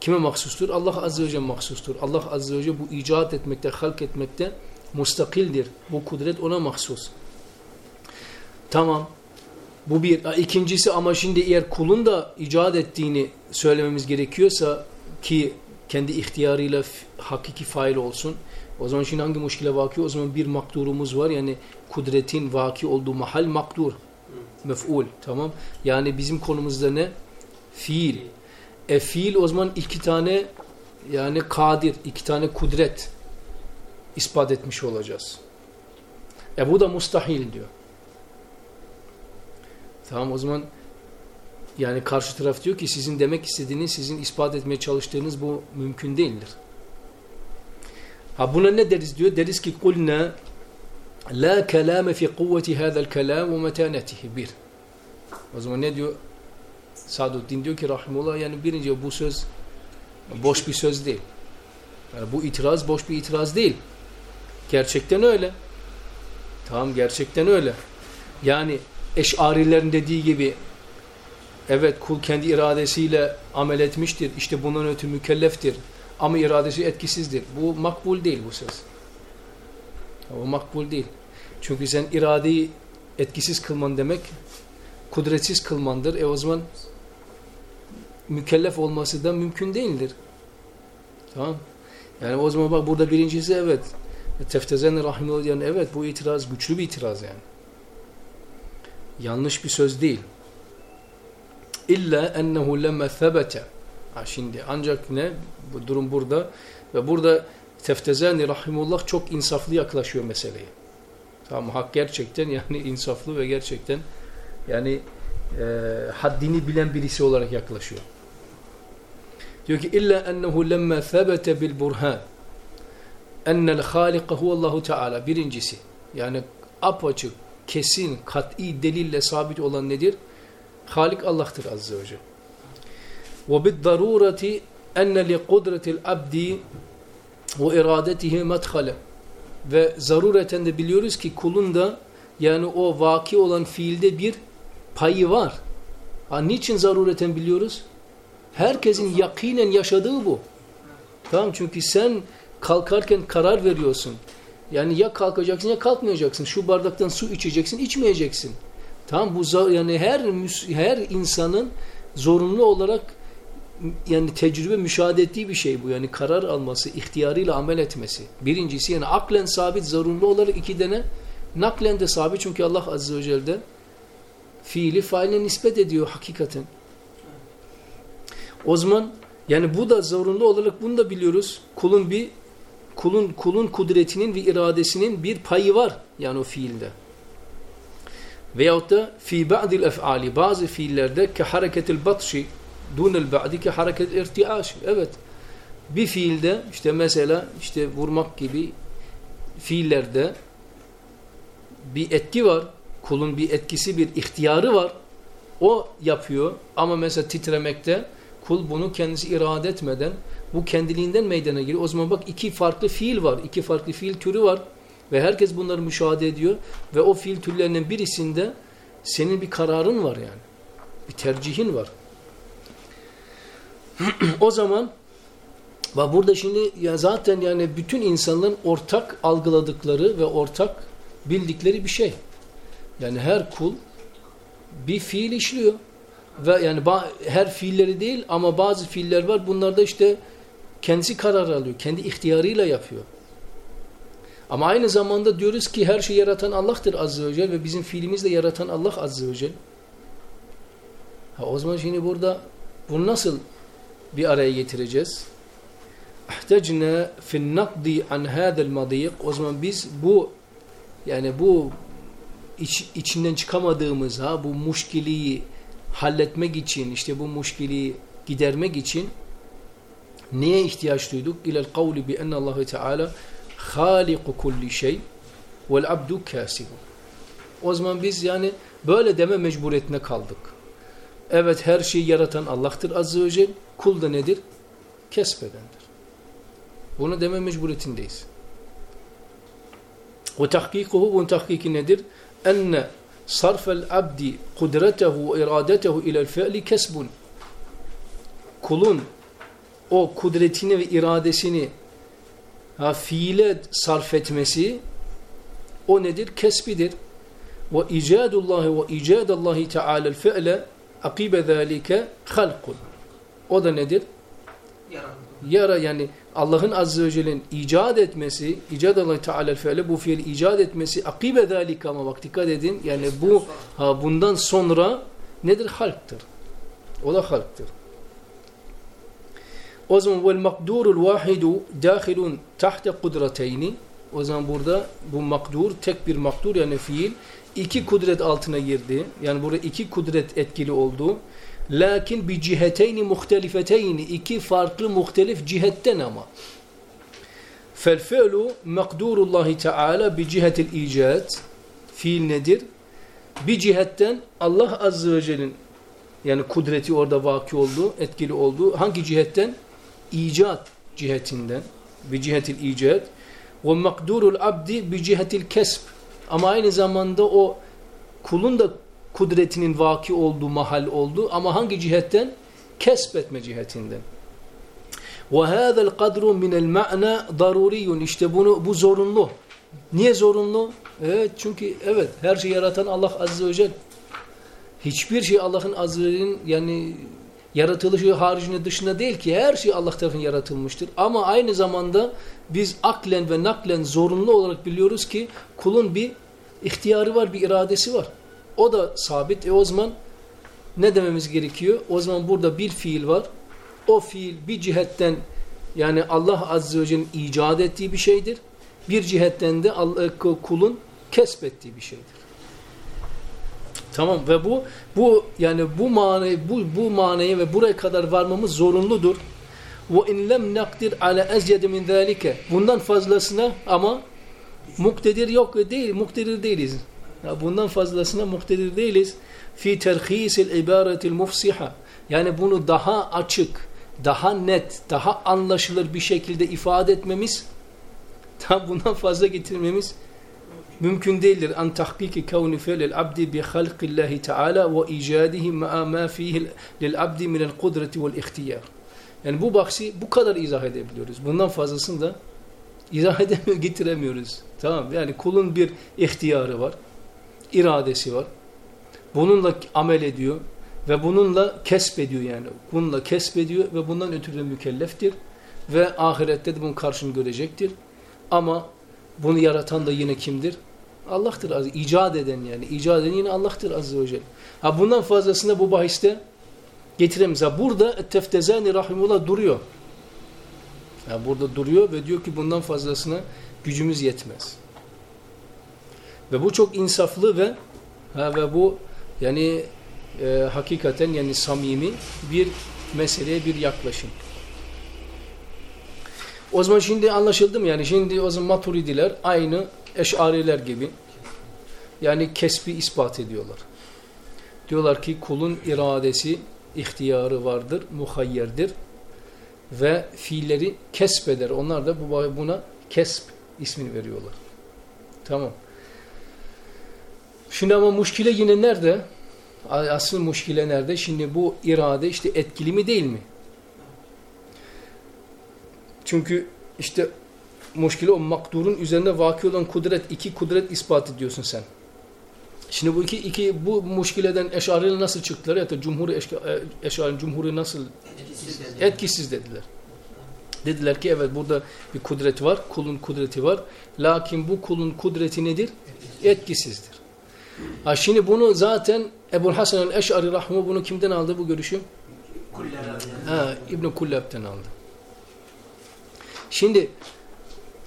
Speaker 2: kime mahsustur? Allah Azze ve Celle mahsustur. Allah Azze ve Celle bu icat etmekte, halk etmekte mustakildir. Bu kudret ona mahsus. Tamam. Bu bir. İkincisi ama şimdi eğer kulun da icat ettiğini söylememiz gerekiyorsa ki kendi ihtiyarıyla hakiki fail olsun. O zaman şimdi hangi muşkile vaki? O zaman bir makdurumuz var. Yani kudretin vaki olduğu mahal makdur. Mef'ul. Tamam. Yani bizim konumuzda ne? Fiil. E fiil o zaman iki tane yani kadir, iki tane kudret ispat etmiş olacağız. E bu da mustahil diyor. Tamam o zaman yani karşı taraf diyor ki sizin demek istediğiniz, sizin ispat etmeye çalıştığınız bu mümkün değildir. Ha buna ne deriz diyor? Deriz ki kulna la kelame fi kuvveti hadal kelam ve metanetihi. Bir. O zaman ne diyor? Saduddin diyor ki rahimullah yani birinci bu söz boş bir söz değil. Yani bu itiraz boş bir itiraz değil. Gerçekten öyle. Tamam gerçekten öyle. Yani eşarilerin dediği gibi evet kul kendi iradesiyle amel etmiştir. İşte bundan ötürü mükelleftir. Ama iradesi etkisizdir. Bu makbul değil bu söz. O makbul değil. Çünkü sen iradeyi etkisiz kılman demek kudretsiz kılmandır. E o zaman mükellef olması da mümkün değildir. Tamam. Yani o zaman bak burada birincisi evet. Teftezen rahimullah yani evet bu itiraz güçlü bir itiraz yani. Yanlış bir söz değil. İlla ennehu lemme thebete. Ha şimdi ancak ne? Bu durum burada. Ve burada Teftezani rahimullah çok insaflı yaklaşıyor meseleye. Tamam hak gerçekten yani insaflı ve gerçekten yani e, haddini bilen birisi olarak yaklaşıyor. Diyor ki illa ennehu lemme thebete bil burhan ennel halika huvallahu teala birincisi yani apaçık kesin kat'i delille sabit olan nedir? Halik Allah'tır azze ve celle. Ve bid darurati enne li kudretil abdi ve iradetihi medhale ve zarureten de biliyoruz ki kulun da yani o vaki olan fiilde bir payı var. Ha, niçin zarureten biliyoruz? Herkesin yakinen yaşadığı bu. Tamam çünkü sen kalkarken karar veriyorsun. Yani ya kalkacaksın ya kalkmayacaksın. Şu bardaktan su içeceksin, içmeyeceksin. Tamam bu yani her her insanın zorunlu olarak yani tecrübe müşahede ettiği bir şey bu. Yani karar alması, ihtiyarıyla amel etmesi. Birincisi yani aklen sabit zorunlu olarak iki tane naklen de sabit çünkü Allah Azze ve Celle fiili failine nispet ediyor hakikaten. O zaman yani bu da zorunlu olarak bunu da biliyoruz. Kulun bir kulun kulun kudretinin ve iradesinin bir payı var yani o fiilde. Veyahut da fi ba'dil ef'ali bazı fiillerde ke hareketil batşi dunel ba'di ke hareket irtiaş. Evet. Bir fiilde işte mesela işte vurmak gibi fiillerde bir etki var. Kulun bir etkisi, bir ihtiyarı var. O yapıyor ama mesela titremekte kul bunu kendisi irade etmeden bu kendiliğinden meydana geliyor. O zaman bak iki farklı fiil var. iki farklı fiil türü var. Ve herkes bunları müşahede ediyor. Ve o fiil türlerinin birisinde senin bir kararın var yani. Bir tercihin var. o zaman bak burada şimdi ya zaten yani bütün insanların ortak algıladıkları ve ortak bildikleri bir şey. Yani her kul bir fiil işliyor Ve yani her fiilleri değil ama bazı fiiller var. Bunlarda işte kendisi karar alıyor. Kendi ihtiyarıyla yapıyor. Ama aynı zamanda diyoruz ki her şeyi yaratan Allah'tır Azze ve Celle ve bizim fiilimizle yaratan Allah Azze ve Celle. Ha, o zaman şimdi burada bunu nasıl bir araya getireceğiz? احتجنا في النقد عن هذا المضيق o zaman biz bu yani bu iç, içinden çıkamadığımız ha bu muşkiliyi halletmek için işte bu muşkiliyi gidermek için neye ihtiyaç duyduk? İlel kavli bi enne Allahu Teala haliku kulli şey vel abdu kasibu. O zaman biz yani böyle deme mecburiyetine kaldık. Evet her şeyi yaratan Allah'tır azze ve celle. Kul da nedir? Kesbedendir. Bunu deme mecburiyetindeyiz. Ve tahkikuhu bunun tahkiki nedir? Enne abdi kudretehu ve iradetehu ilel fe'li kesbun. Kulun o kudretini ve iradesini ha, fiile sarf etmesi o nedir? Kesbidir. Ve icadullahi ve icadallahi teala'l fe'le akibe zâlike halkun. O da nedir? Yara yani Allah'ın azze ve celle'nin icat etmesi, icat Allah Teala fe'le bu fiil icat etmesi akibe zalika ama bak dikkat edin yani bu ha bundan sonra nedir? Halktır. O da halktır. O zaman vel makdurul vahidu dahilun tahte kudreteyni o zaman burada bu makdur tek bir makdur yani fiil iki kudret altına girdi. Yani burada iki kudret etkili oldu. Lakin bir ciheteyni muhtelifeteyni iki farklı muhtelif cihetten ama. Fel fe'lu makdurullahi teala bi cihetil icat. Fiil nedir? Bir cihetten Allah azze ve celle'nin yani kudreti orada vaki oldu, etkili oldu. Hangi cihetten? icat cihetinden bir cihetil icat ve makdurul abdi bir cihetil kesb ama aynı zamanda o kulun da kudretinin vaki olduğu mahal oldu ama hangi cihetten? Kesbetme cihetinden. Hâzel kadru minel ma'na daruriyun. İşte bunu bu zorunlu. Niye zorunlu? Evet çünkü evet her şeyi yaratan Allah azze ve celle. Hiçbir şey Allah'ın azze yani yaratılışı haricinde dışında değil ki her şey Allah tarafından yaratılmıştır. Ama aynı zamanda biz aklen ve naklen zorunlu olarak biliyoruz ki kulun bir ihtiyarı var, bir iradesi var. O da sabit. E o zaman ne dememiz gerekiyor? O zaman burada bir fiil var. O fiil bir cihetten yani Allah Azze ve Celle'nin icat ettiği bir şeydir. Bir cihetten de Allah, kulun kesbettiği bir şeydir. Tamam ve bu bu yani bu manayı bu bu manaya ve buraya kadar varmamız zorunludur. Ve in lem nakdir ala ezyed min zalika. Bundan fazlasına ama muktedir yok değil, muktedir değiliz. Ya bundan fazlasına muktedir değiliz. Fi terhisil ibaretil mufsiha. Yani bunu daha açık, daha net, daha anlaşılır bir şekilde ifade etmemiz, tam bundan fazla getirmemiz mümkün değildir. An tahkiki kavni fi'lil abdi bi halqillahi teala ve icadihi ma ma fihi lil abdi minel kudreti vel ihtiyar. Yani bu bahsi bu kadar izah edebiliyoruz. Bundan fazlasını da izah edemiyor, getiremiyoruz. Tamam Yani kulun bir ihtiyarı var, iradesi var. Bununla amel ediyor ve bununla kesbediyor yani. Bununla kesbediyor ve bundan ötürü de mükelleftir. Ve ahirette de bunun karşını görecektir. Ama bunu yaratan da yine kimdir? Allah'tır. Az icat eden yani. İcat eden yine Allah'tır azze ve celle. Ha bundan fazlasını bu bahiste getiremeyiz. Ha burada Teftezani rahimullah duruyor. Ha burada duruyor ve diyor ki bundan fazlasına gücümüz yetmez. Ve bu çok insaflı ve ha ve bu yani e, hakikaten yani samimi bir meseleye bir yaklaşım. O zaman şimdi anlaşıldı mı? Yani şimdi o zaman maturidiler aynı eşariler gibi yani kesbi ispat ediyorlar. Diyorlar ki kulun iradesi, ihtiyarı vardır, muhayyerdir ve fiilleri kesbeder. Onlar da buna kesb ismini veriyorlar. Tamam. Şimdi ama muşkile yine nerede? Asıl muşkile nerede? Şimdi bu irade işte etkili mi değil mi? Çünkü işte muşkile o makdurun üzerinde vaki olan kudret, iki kudret ispat ediyorsun sen. Şimdi bu iki, iki bu muşkileden eşariyle nasıl çıktılar ya da cumhur eşari cumhuri nasıl etkisiz, etkisiz dediler. Dediler ki evet burada bir kudret var, kulun kudreti var. Lakin bu kulun kudreti nedir? Etkisizdir. Ha şimdi bunu zaten Ebu Hasan el-Eş'ari rahmu bunu kimden aldı bu görüşü? Ha, İbn Kullab'den aldı. Şimdi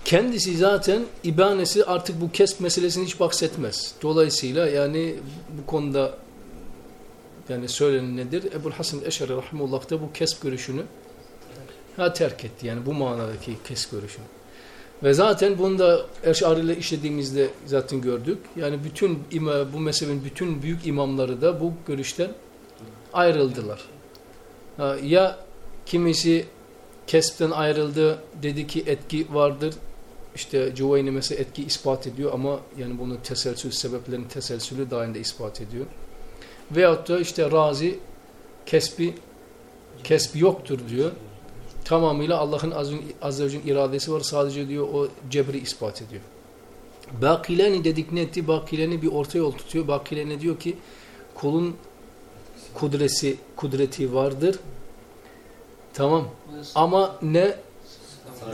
Speaker 2: kendisi zaten ibanesi artık bu kesp meselesini hiç bahsetmez. Dolayısıyla yani bu konuda yani söylenen nedir? Ebu Hasan el-Eş'ari rahimullah da bu kesp görüşünü ha, terk etti. Yani bu manadaki kesp görüşünü. Ve zaten bunu da Eş'ari ile işlediğimizde zaten gördük. Yani bütün bu mezhebin bütün büyük imamları da bu görüşten ayrıldılar. Ya kimisi kespten ayrıldı dedi ki etki vardır. İşte Cuvayni mesela etki ispat ediyor ama yani bunun teselsül sebeplerin teselsülü dahilinde ispat ediyor. Veyahut da işte Razi kesbi kesbi yoktur diyor tamamıyla Allah'ın azze ve iradesi var. Sadece diyor o cebri ispat ediyor. Bakileni dedik ne etti? Bakileni bir orta yol tutuyor. Bakileni diyor ki kulun kudresi, kudreti vardır. Tamam. Ama ne?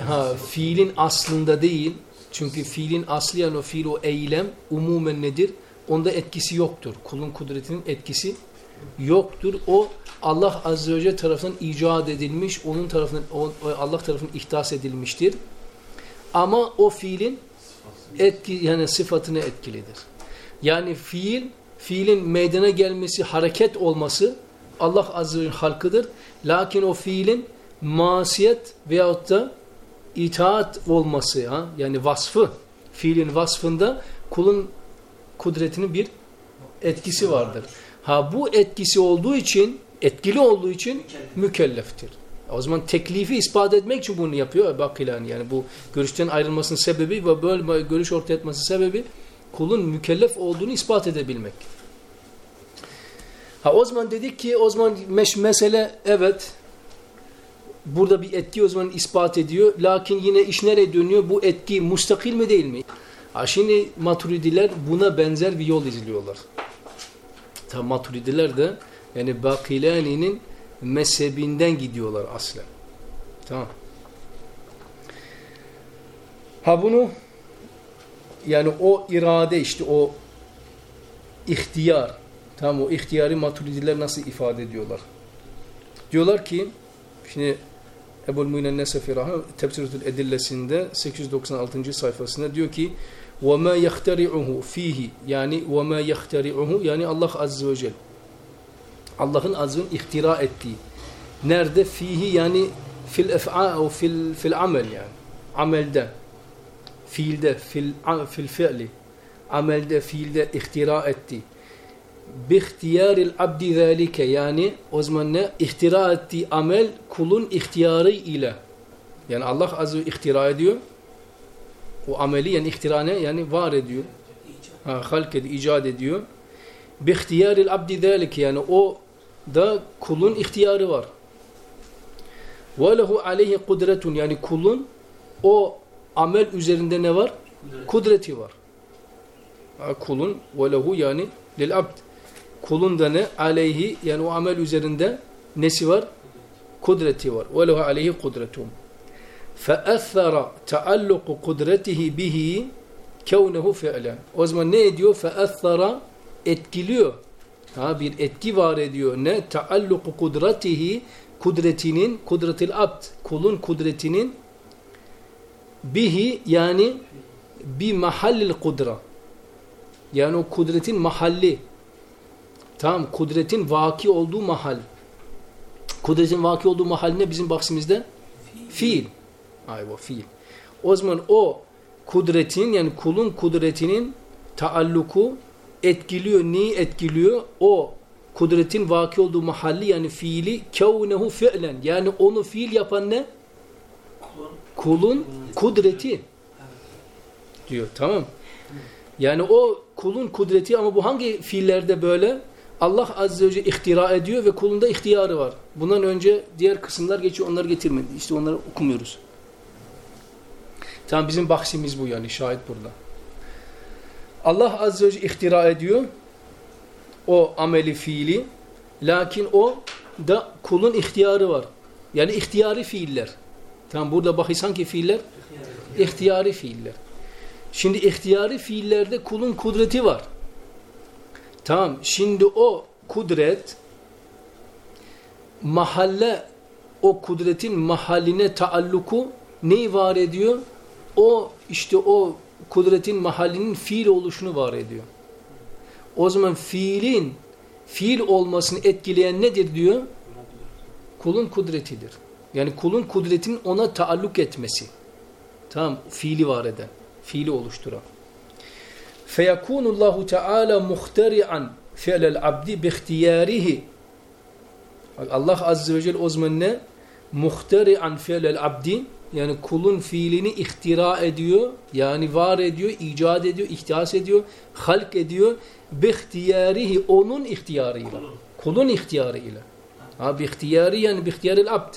Speaker 2: Ha, fiilin aslında değil. Çünkü fiilin aslı yani o fiil o eylem umumen nedir? Onda etkisi yoktur. Kulun kudretinin etkisi yoktur. O Allah Azze ve Celle tarafından icat edilmiş, onun tarafından Allah tarafından ihdas edilmiştir. Ama o fiilin etki yani sıfatını etkilidir. Yani fiil, fiilin meydana gelmesi, hareket olması Allah Azze ve Celle halkıdır. Lakin o fiilin masiyet veyahut da itaat olması, ha? yani vasfı, fiilin vasfında kulun kudretinin bir etkisi vardır. Ha bu etkisi olduğu için, etkili olduğu için mükelleftir. O zaman teklifi ispat etmek için bunu yapıyor Bakilani. Yani bu görüşten ayrılmasının sebebi ve böyle görüş ortaya etmesi sebebi kulun mükellef olduğunu ispat edebilmek. Ha o zaman dedik ki o zaman mesele evet burada bir etki o zaman ispat ediyor. Lakin yine iş nereye dönüyor? Bu etki mustakil mi değil mi? Ha şimdi maturidiler buna benzer bir yol izliyorlar. Tam maturidiler de yani Bakilani'nin mezhebinden gidiyorlar aslen. Tamam. Ha bunu yani o irade işte o ihtiyar tamam o ihtiyarı maturidiler nasıl ifade ediyorlar? Diyorlar ki şimdi Ebu'l Mu'inen Nesefi Rahim Edillesinde 896. sayfasında diyor ki وَمَا يَخْتَرِعُهُ fihi yani وَمَا يَخْتَرِعُهُ yani Allah Azze ve Celle. Allah'ın azın ihtira ettiği. Nerede? Fihi yani fil ef'a fil, fil amel yani. Amelde. Fiilde, fil, fil fi'li. Amelde, fiilde ihtira etti. Bihtiyaril abdi zâlike yani o zaman ne? İhtira ettiği amel kulun ihtiyarı ile. Yani Allah azze ihtira ediyor. O ameliyen ihtirane yani var ediyor. Ha, halk ediyor, icat ediyor. Bihtiyaril abdi zelik yani o da kulun ihtiyarı var. Ve lehu aleyhi kudretun yani kulun o amel üzerinde ne var? Kudreti var. Ha, kulun ve yani lil abd. Kulun da ne? Aleyhi yani o amel üzerinde nesi var? Kudreti var. Ve lehu aleyhi kudretun. فَأَثَّرَ تَعَلُّقُ قُدْرَتِهِ بِهِ كَوْنَهُ فِعْلًا O zaman ne ediyor? فَأَثَّرَ etkiliyor. Ha, bir etki var ediyor. Ne? Taalluku kudretihi kudretinin, kudretil abd, kulun kudretinin bihi yani bir mahallil kudra. Yani o kudretin mahalli. Tamam, kudretin vaki olduğu mahal. Kudretin vaki olduğu mahal ne bizim bahsimizde? Fiil. Ayva fiil. O zaman o kudretin yani kulun kudretinin taalluku etkiliyor. Neyi etkiliyor? O kudretin vaki olduğu mahalli yani fiili kevnehu fi'len. Yani onu fiil yapan ne? Kulun kudreti. Diyor. Tamam. Yani o kulun kudreti ama bu hangi fiillerde böyle? Allah azze ve celle ihtira ediyor ve kulunda ihtiyarı var. Bundan önce diğer kısımlar geçiyor. Onları getirmedi. İşte onları okumuyoruz. Tamam bizim bahsimiz bu yani. Şahit burada. Allah azze ve celle ihtira ediyor o ameli fiili lakin o da kulun ihtiyarı var. Yani ihtiyari fiiller. Tamam burada bahis hangi fiiller? İhtiyari fiiller. Şimdi ihtiyari fiillerde kulun kudreti var. Tamam şimdi o kudret mahalle o kudretin mahalline taalluku neyi var ediyor? O işte o kudretin mahallinin fiil oluşunu var ediyor. O zaman fiilin fiil olmasını etkileyen nedir diyor? Kulun kudretidir. Yani kulun kudretinin ona taalluk etmesi. Tamam, fiili var eden, fiili oluşturan. فَيَكُونُ اللّٰهُ تَعَالَى مُخْتَرِعًا فِعْلَ الْعَبْدِ بِاخْتِيَارِهِ Allah Azze ve Celle o zaman ne? Muhtari'an fi'lel abdi yani kulun fiilini ihtira ediyor. Yani var ediyor, icat ediyor, ihtiyaç ediyor, halk ediyor. Bihtiyarihi onun ihtiyarıyla. Kulun ihtiyarıyla. Ha bihtiyari yani bihtiyaril abd.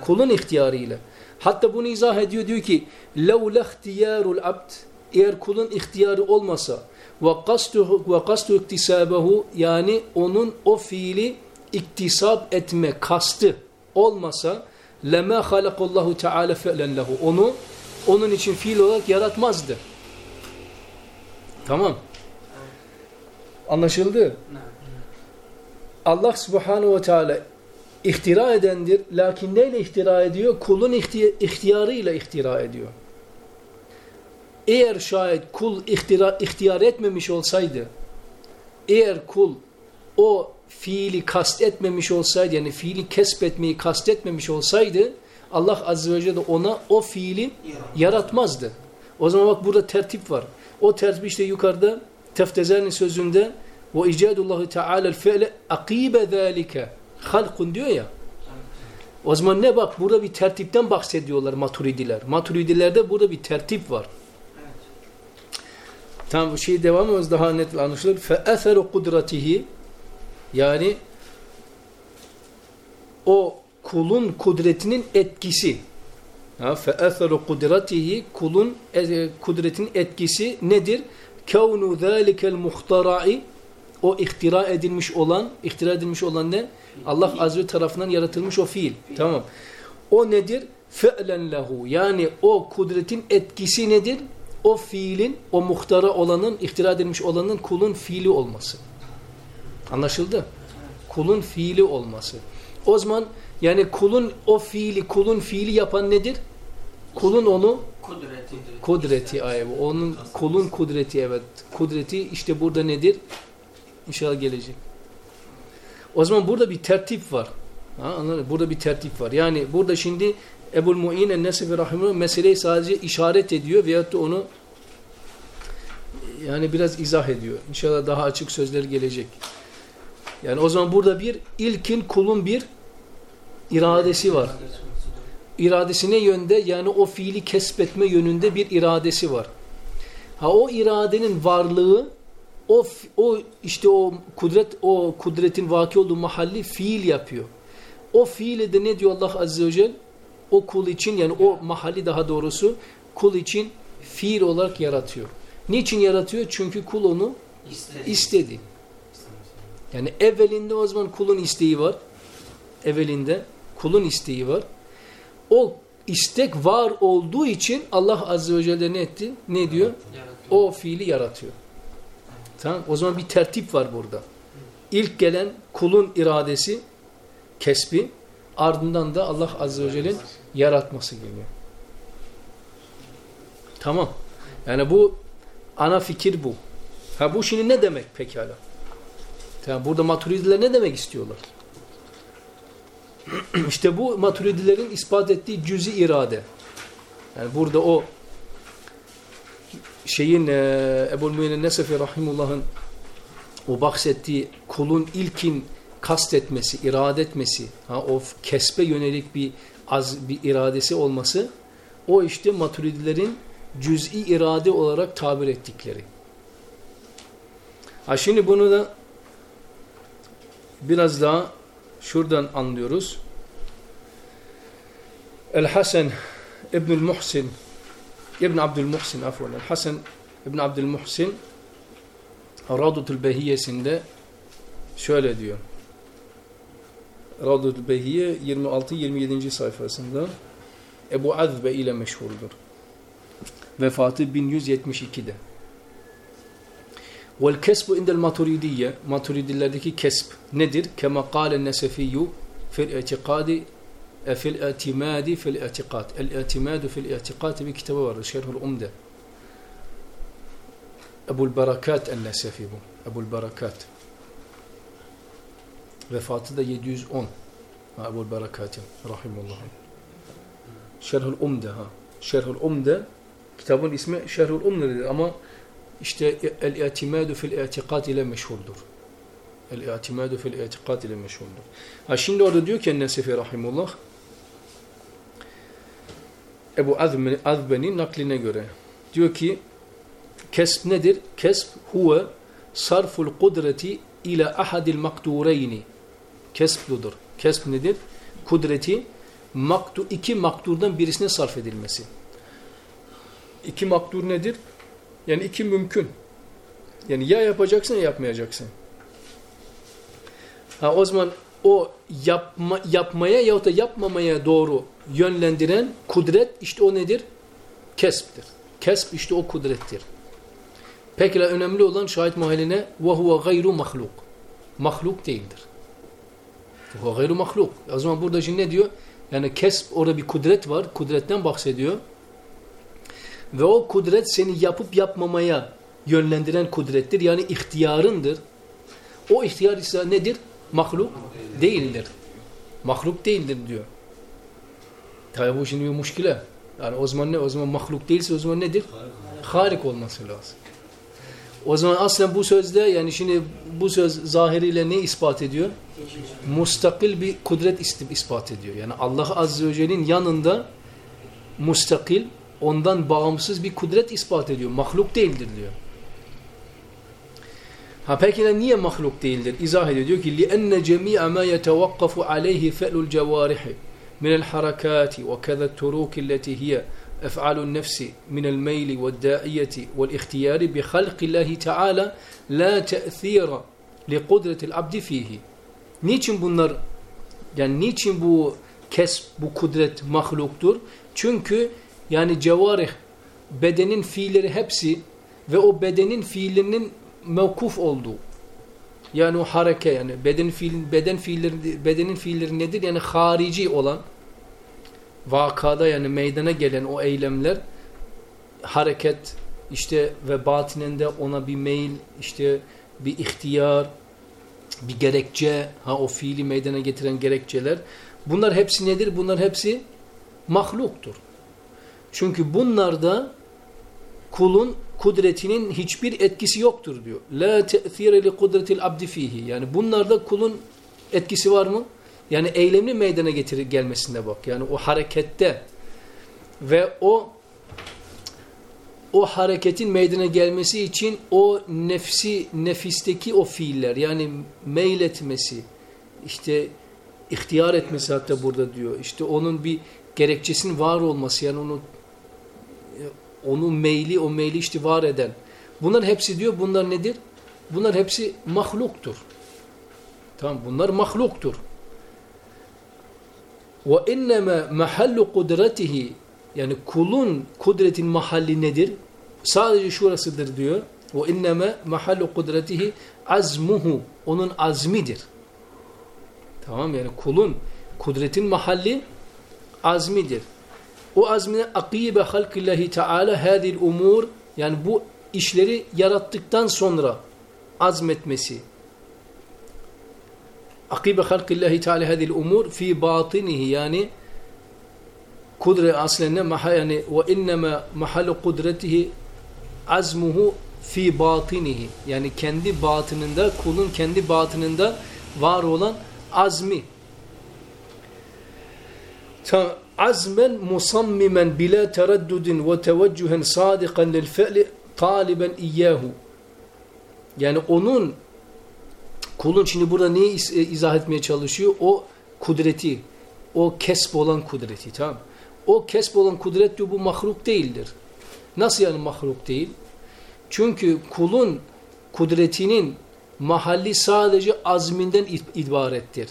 Speaker 2: Kulun ihtiyarıyla. Hatta bunu izah ediyor diyor ki لَوْ لَاخْتِيَارُ الْعَبْدِ Eğer kulun ihtiyarı olmasa وَقَسْتُ iktisabehu yani onun o fiili iktisap etme kastı olmasa lema halakallahu teala fe'len lehu. Onu onun için fiil olarak yaratmazdı. Tamam. Anlaşıldı? Allah subhanahu ve teala ihtira edendir. Lakin neyle ihtira ediyor? Kulun ihtiyarıyla ihtira ediyor. Eğer şayet kul ihtira, ihtiyar etmemiş olsaydı, eğer kul o fiili kastetmemiş olsaydı, yani fiili kesbetmeyi kastetmemiş olsaydı, Allah azze ve celle ona o fiili yaratmazdı. O zaman bak burada tertip var. O tertip işte yukarıda Teftezer'in sözünde ve icadullahu teala'l fi'le akibe zalike halkun diyor ya. O zaman ne bak burada bir tertipten bahsediyorlar maturidiler. Maturidilerde burada bir tertip var. Tamam bu şey devam ediyoruz daha net anlaşılır. Fe eseru kudratihi yani o kulun kudretinin etkisi. Eseru kudratihi kulun e, kudretin etkisi nedir? Kevnu zalikel muhtara'i o ihtira edilmiş olan, ihtira edilmiş olan ne? Allah azze tarafından yaratılmış o fiil. Tamam. O nedir? Fe'len lehu. Yani o kudretin etkisi nedir? O fiilin, o muhtara olanın, ihtira edilmiş olanın kulun fiili olması. Anlaşıldı? Kulun fiili olması. O zaman yani kulun o fiili, kulun fiili yapan nedir? kulun onu
Speaker 3: Kudreti.
Speaker 2: kudreti ay onun kulun kudreti evet kudreti işte burada nedir İnşallah gelecek o zaman burada bir tertip var ha, anladın? burada bir tertip var yani burada şimdi Ebul Mu'in el-Nesefi Rahimullah meseleyi sadece işaret ediyor veyahut da onu yani biraz izah ediyor. İnşallah daha açık sözler gelecek. Yani o zaman burada bir ilkin kulun bir iradesi var. İradesine yönde yani o fiili kesbetme yönünde bir iradesi var. Ha o iradenin varlığı o o işte o kudret o kudretin vaki olduğu mahalli fiil yapıyor. O fiili de ne diyor Allah azze ve celle? O kul için yani o mahalli daha doğrusu kul için fiil olarak yaratıyor. Niçin yaratıyor? Çünkü kul onu
Speaker 3: İstedi.
Speaker 2: istedi. Yani evvelinde o zaman kulun isteği var. Evvelinde kulun isteği var. O istek var olduğu için Allah Azze ve Celle ne etti? Ne diyor? O fiili yaratıyor. Tamam O zaman bir tertip var burada. İlk gelen kulun iradesi, kesbi, ardından da Allah Azze ve Celle'nin yaratması geliyor. Tamam. Yani bu ana fikir bu. Ha bu şimdi ne demek pekala? Tamam burada maturidiler ne demek istiyorlar? işte bu maturidilerin ispat ettiği cüzi irade. Yani burada o şeyin e, Ebu'l Mü'min Nesefi Rahimullah'ın o bahsettiği kulun ilkin kastetmesi, irade etmesi, ha, o kesbe yönelik bir az bir iradesi olması o işte maturidilerin cüz'i irade olarak tabir ettikleri. Ha şimdi bunu da biraz daha şuradan anlıyoruz. El-Hasan İbnül Muhsin İbn Abdülmuhsin afwan. El-Hasan İbn Abdülmuhsin Radutul Behiyesinde şöyle diyor. Radutul Behiye 26-27. sayfasında Ebu Azbe ile meşhurdur. Vefatı 1172'de. Vel kesbu indel maturidiyye maturidilerdeki kesb nedir? Kema kâle nesefiyyu fil itikadi fil itimadi fil itikad. El itimadu fil itikad bir kitabı var. Şerhul Umde. Ebul Barakat el-Nesefi bu. Ebul Barakat. Vefatı da 710. Ha, Ebul Barakat'in. Rahimullah. Şerhul Umde ha. Şerhul Umde kitabın ismi Şerhul Umde'dir ama işte el-i'timadu fil-i'tikad ile meşhurdur. El-i'timadu fil-i'tikad ile meşhurdur. Ha şimdi orada diyor ki Nesefi Rahimullah Ebu Azben'in nakline göre diyor ki kesb nedir? Kesb huve sarful kudreti ila ahadil maktureyni kesbludur. Kesb nedir? Kudreti maktu, iki makturdan birisine sarf edilmesi. İki maktur nedir? Yani iki mümkün. Yani ya yapacaksın ya yapmayacaksın. Ha o zaman o yapma, yapmaya yahut da yapmamaya doğru yönlendiren kudret işte o nedir? Kesbdir. Kesb işte o kudrettir. Peki önemli olan şahit mahalline huve gayru mahluk. Mahluk değildir. Ve gayru mahluk. O zaman burada şimdi ne diyor? Yani kesb orada bir kudret var. Kudretten bahsediyor. Ve o kudret seni yapıp yapmamaya yönlendiren kudrettir. Yani ihtiyarındır. O ihtiyar ise nedir? Mahluk değildir. Mahluk değildir diyor. Tabi bu şimdi bir muşkile. Yani o zaman ne? O zaman mahluk değilse o zaman nedir? Harik olması lazım. O zaman aslında bu sözde yani şimdi bu söz zahiriyle ne ispat ediyor? Mustakil bir kudret ispat ediyor. Yani Allah Azze ve Celle'nin yanında mustakil ondan bağımsız bir kudret ispat ediyor. Mahluk değildir diyor. Ha peki niye mahluk değildir? İzah ediyor. Diyor ki لِأَنَّ جَمِيعَ مَا يَتَوَقَّفُ عَلَيْهِ فَأْلُ الْجَوَارِحِ مِنَ الْحَرَكَاتِ وَكَذَا التُّرُوكِ التي هي أفعال النفس من الميل والداعية والاختيار بخلق الله تعالى لا تأثير لقدرة العبد فيه. Niçin bunlar yani niçin bu kesb, bu kudret mahluktur? Çünkü yani cevarih bedenin fiilleri hepsi ve o bedenin fiillerinin mevkuf olduğu yani o hareke yani beden fiil beden fiilleri bedenin fiilleri nedir? Yani harici olan vakada yani meydana gelen o eylemler hareket işte ve batininde ona bir meyil işte bir ihtiyar bir gerekçe ha o fiili meydana getiren gerekçeler bunlar hepsi nedir? Bunlar hepsi mahluktur. Çünkü bunlarda kulun kudretinin hiçbir etkisi yoktur diyor. La te'thire li kudretil abdi fihi. Yani bunlarda kulun etkisi var mı? Yani eylemli meydana getirir gelmesinde bak. Yani o harekette ve o o hareketin meydana gelmesi için o nefsi nefisteki o fiiller yani meyletmesi işte ihtiyar etmesi hatta burada diyor. İşte onun bir gerekçesinin var olması yani onu onun meyli o meyli işte eden. Bunlar hepsi diyor bunlar nedir? Bunlar hepsi mahluktur. Tamam bunlar mahluktur. Ve inneme mahallu kudretihi yani kulun kudretin mahalli nedir? Sadece şurasıdır diyor. Ve inneme mahallu kudretihi azmuhu. Onun azmidir. Tamam yani kulun kudretin mahalli azmidir. O azmine akibe halkillahi teala hadil umur yani bu işleri yarattıktan sonra azmetmesi. Akibe halkillahi teala hadil umur fi batinihi yani kudre aslen ne maha yani ve innema mahalu kudretihi azmuhu fi batinihi yani kendi batınında kulun kendi batınında var olan azmi azmen musammimen bila tereddudin ve teveccühen sadikan lil fe'li taliben iyyahu yani onun kulun şimdi burada neyi izah etmeye çalışıyor? O kudreti, o kesb olan kudreti tamam O kesb olan kudret diyor bu mahluk değildir. Nasıl yani mahluk değil? Çünkü kulun kudretinin mahalli sadece azminden ibarettir.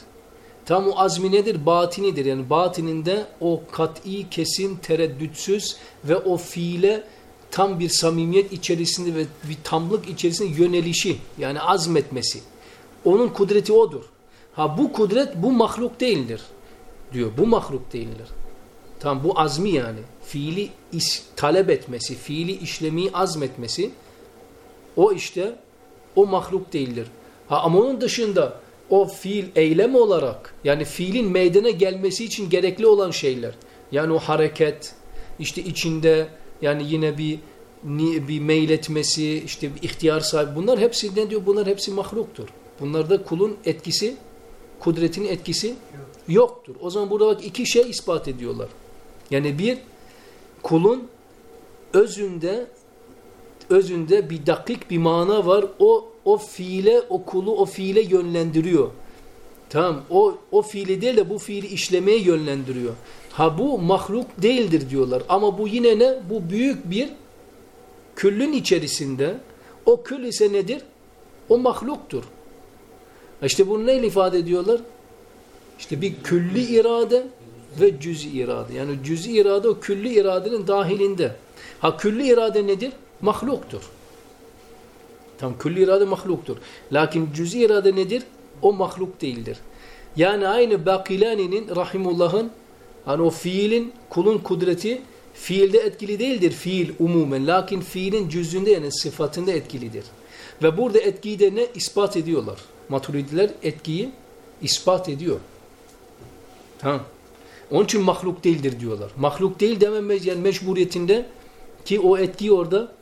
Speaker 2: Tam o azmi nedir? Batinidir. Yani batininde o kat'i, kesin, tereddütsüz ve o fiile tam bir samimiyet içerisinde ve bir tamlık içerisinde yönelişi yani azmetmesi. Onun kudreti odur. Ha bu kudret bu mahluk değildir diyor. Bu mahluk değildir. Tam bu azmi yani. Fiili iş, talep etmesi, fiili işlemeyi azmetmesi o işte o mahluk değildir. Ha ama onun dışında o fiil eylem olarak yani fiilin meydana gelmesi için gerekli olan şeyler. Yani o hareket işte içinde yani yine bir bir meyletmesi işte bir ihtiyar sahibi bunlar hepsi ne diyor? Bunlar hepsi mahluktur. Bunlarda kulun etkisi kudretinin etkisi yoktur. O zaman burada bak iki şey ispat ediyorlar. Yani bir kulun özünde özünde bir dakik bir mana var. O o fiile, o kulu o fiile yönlendiriyor. Tamam. O o fiili değil de bu fiili işlemeye yönlendiriyor. Ha bu mahluk değildir diyorlar. Ama bu yine ne? Bu büyük bir küllün içerisinde. O kül ise nedir? O mahluktur. İşte bunu neyle ifade ediyorlar? İşte bir külli irade ve cüz irade. Yani cüz irade o külli iradenin dahilinde. Ha külli irade nedir? Mahluktur. Tam külli irade mahluktur. Lakin cüz irade nedir? O mahluk değildir. Yani aynı Bakilani'nin rahimullah'ın hani o fiilin kulun kudreti fiilde etkili değildir fiil umumen. Lakin fiilin cüzünde yani sıfatında etkilidir. Ve burada etkiyi de ne? ispat ediyorlar. Maturidiler etkiyi ispat ediyor. Tamam. Onun için mahluk değildir diyorlar. Mahluk değil dememez yani mecburiyetinde ki o etkiyi orada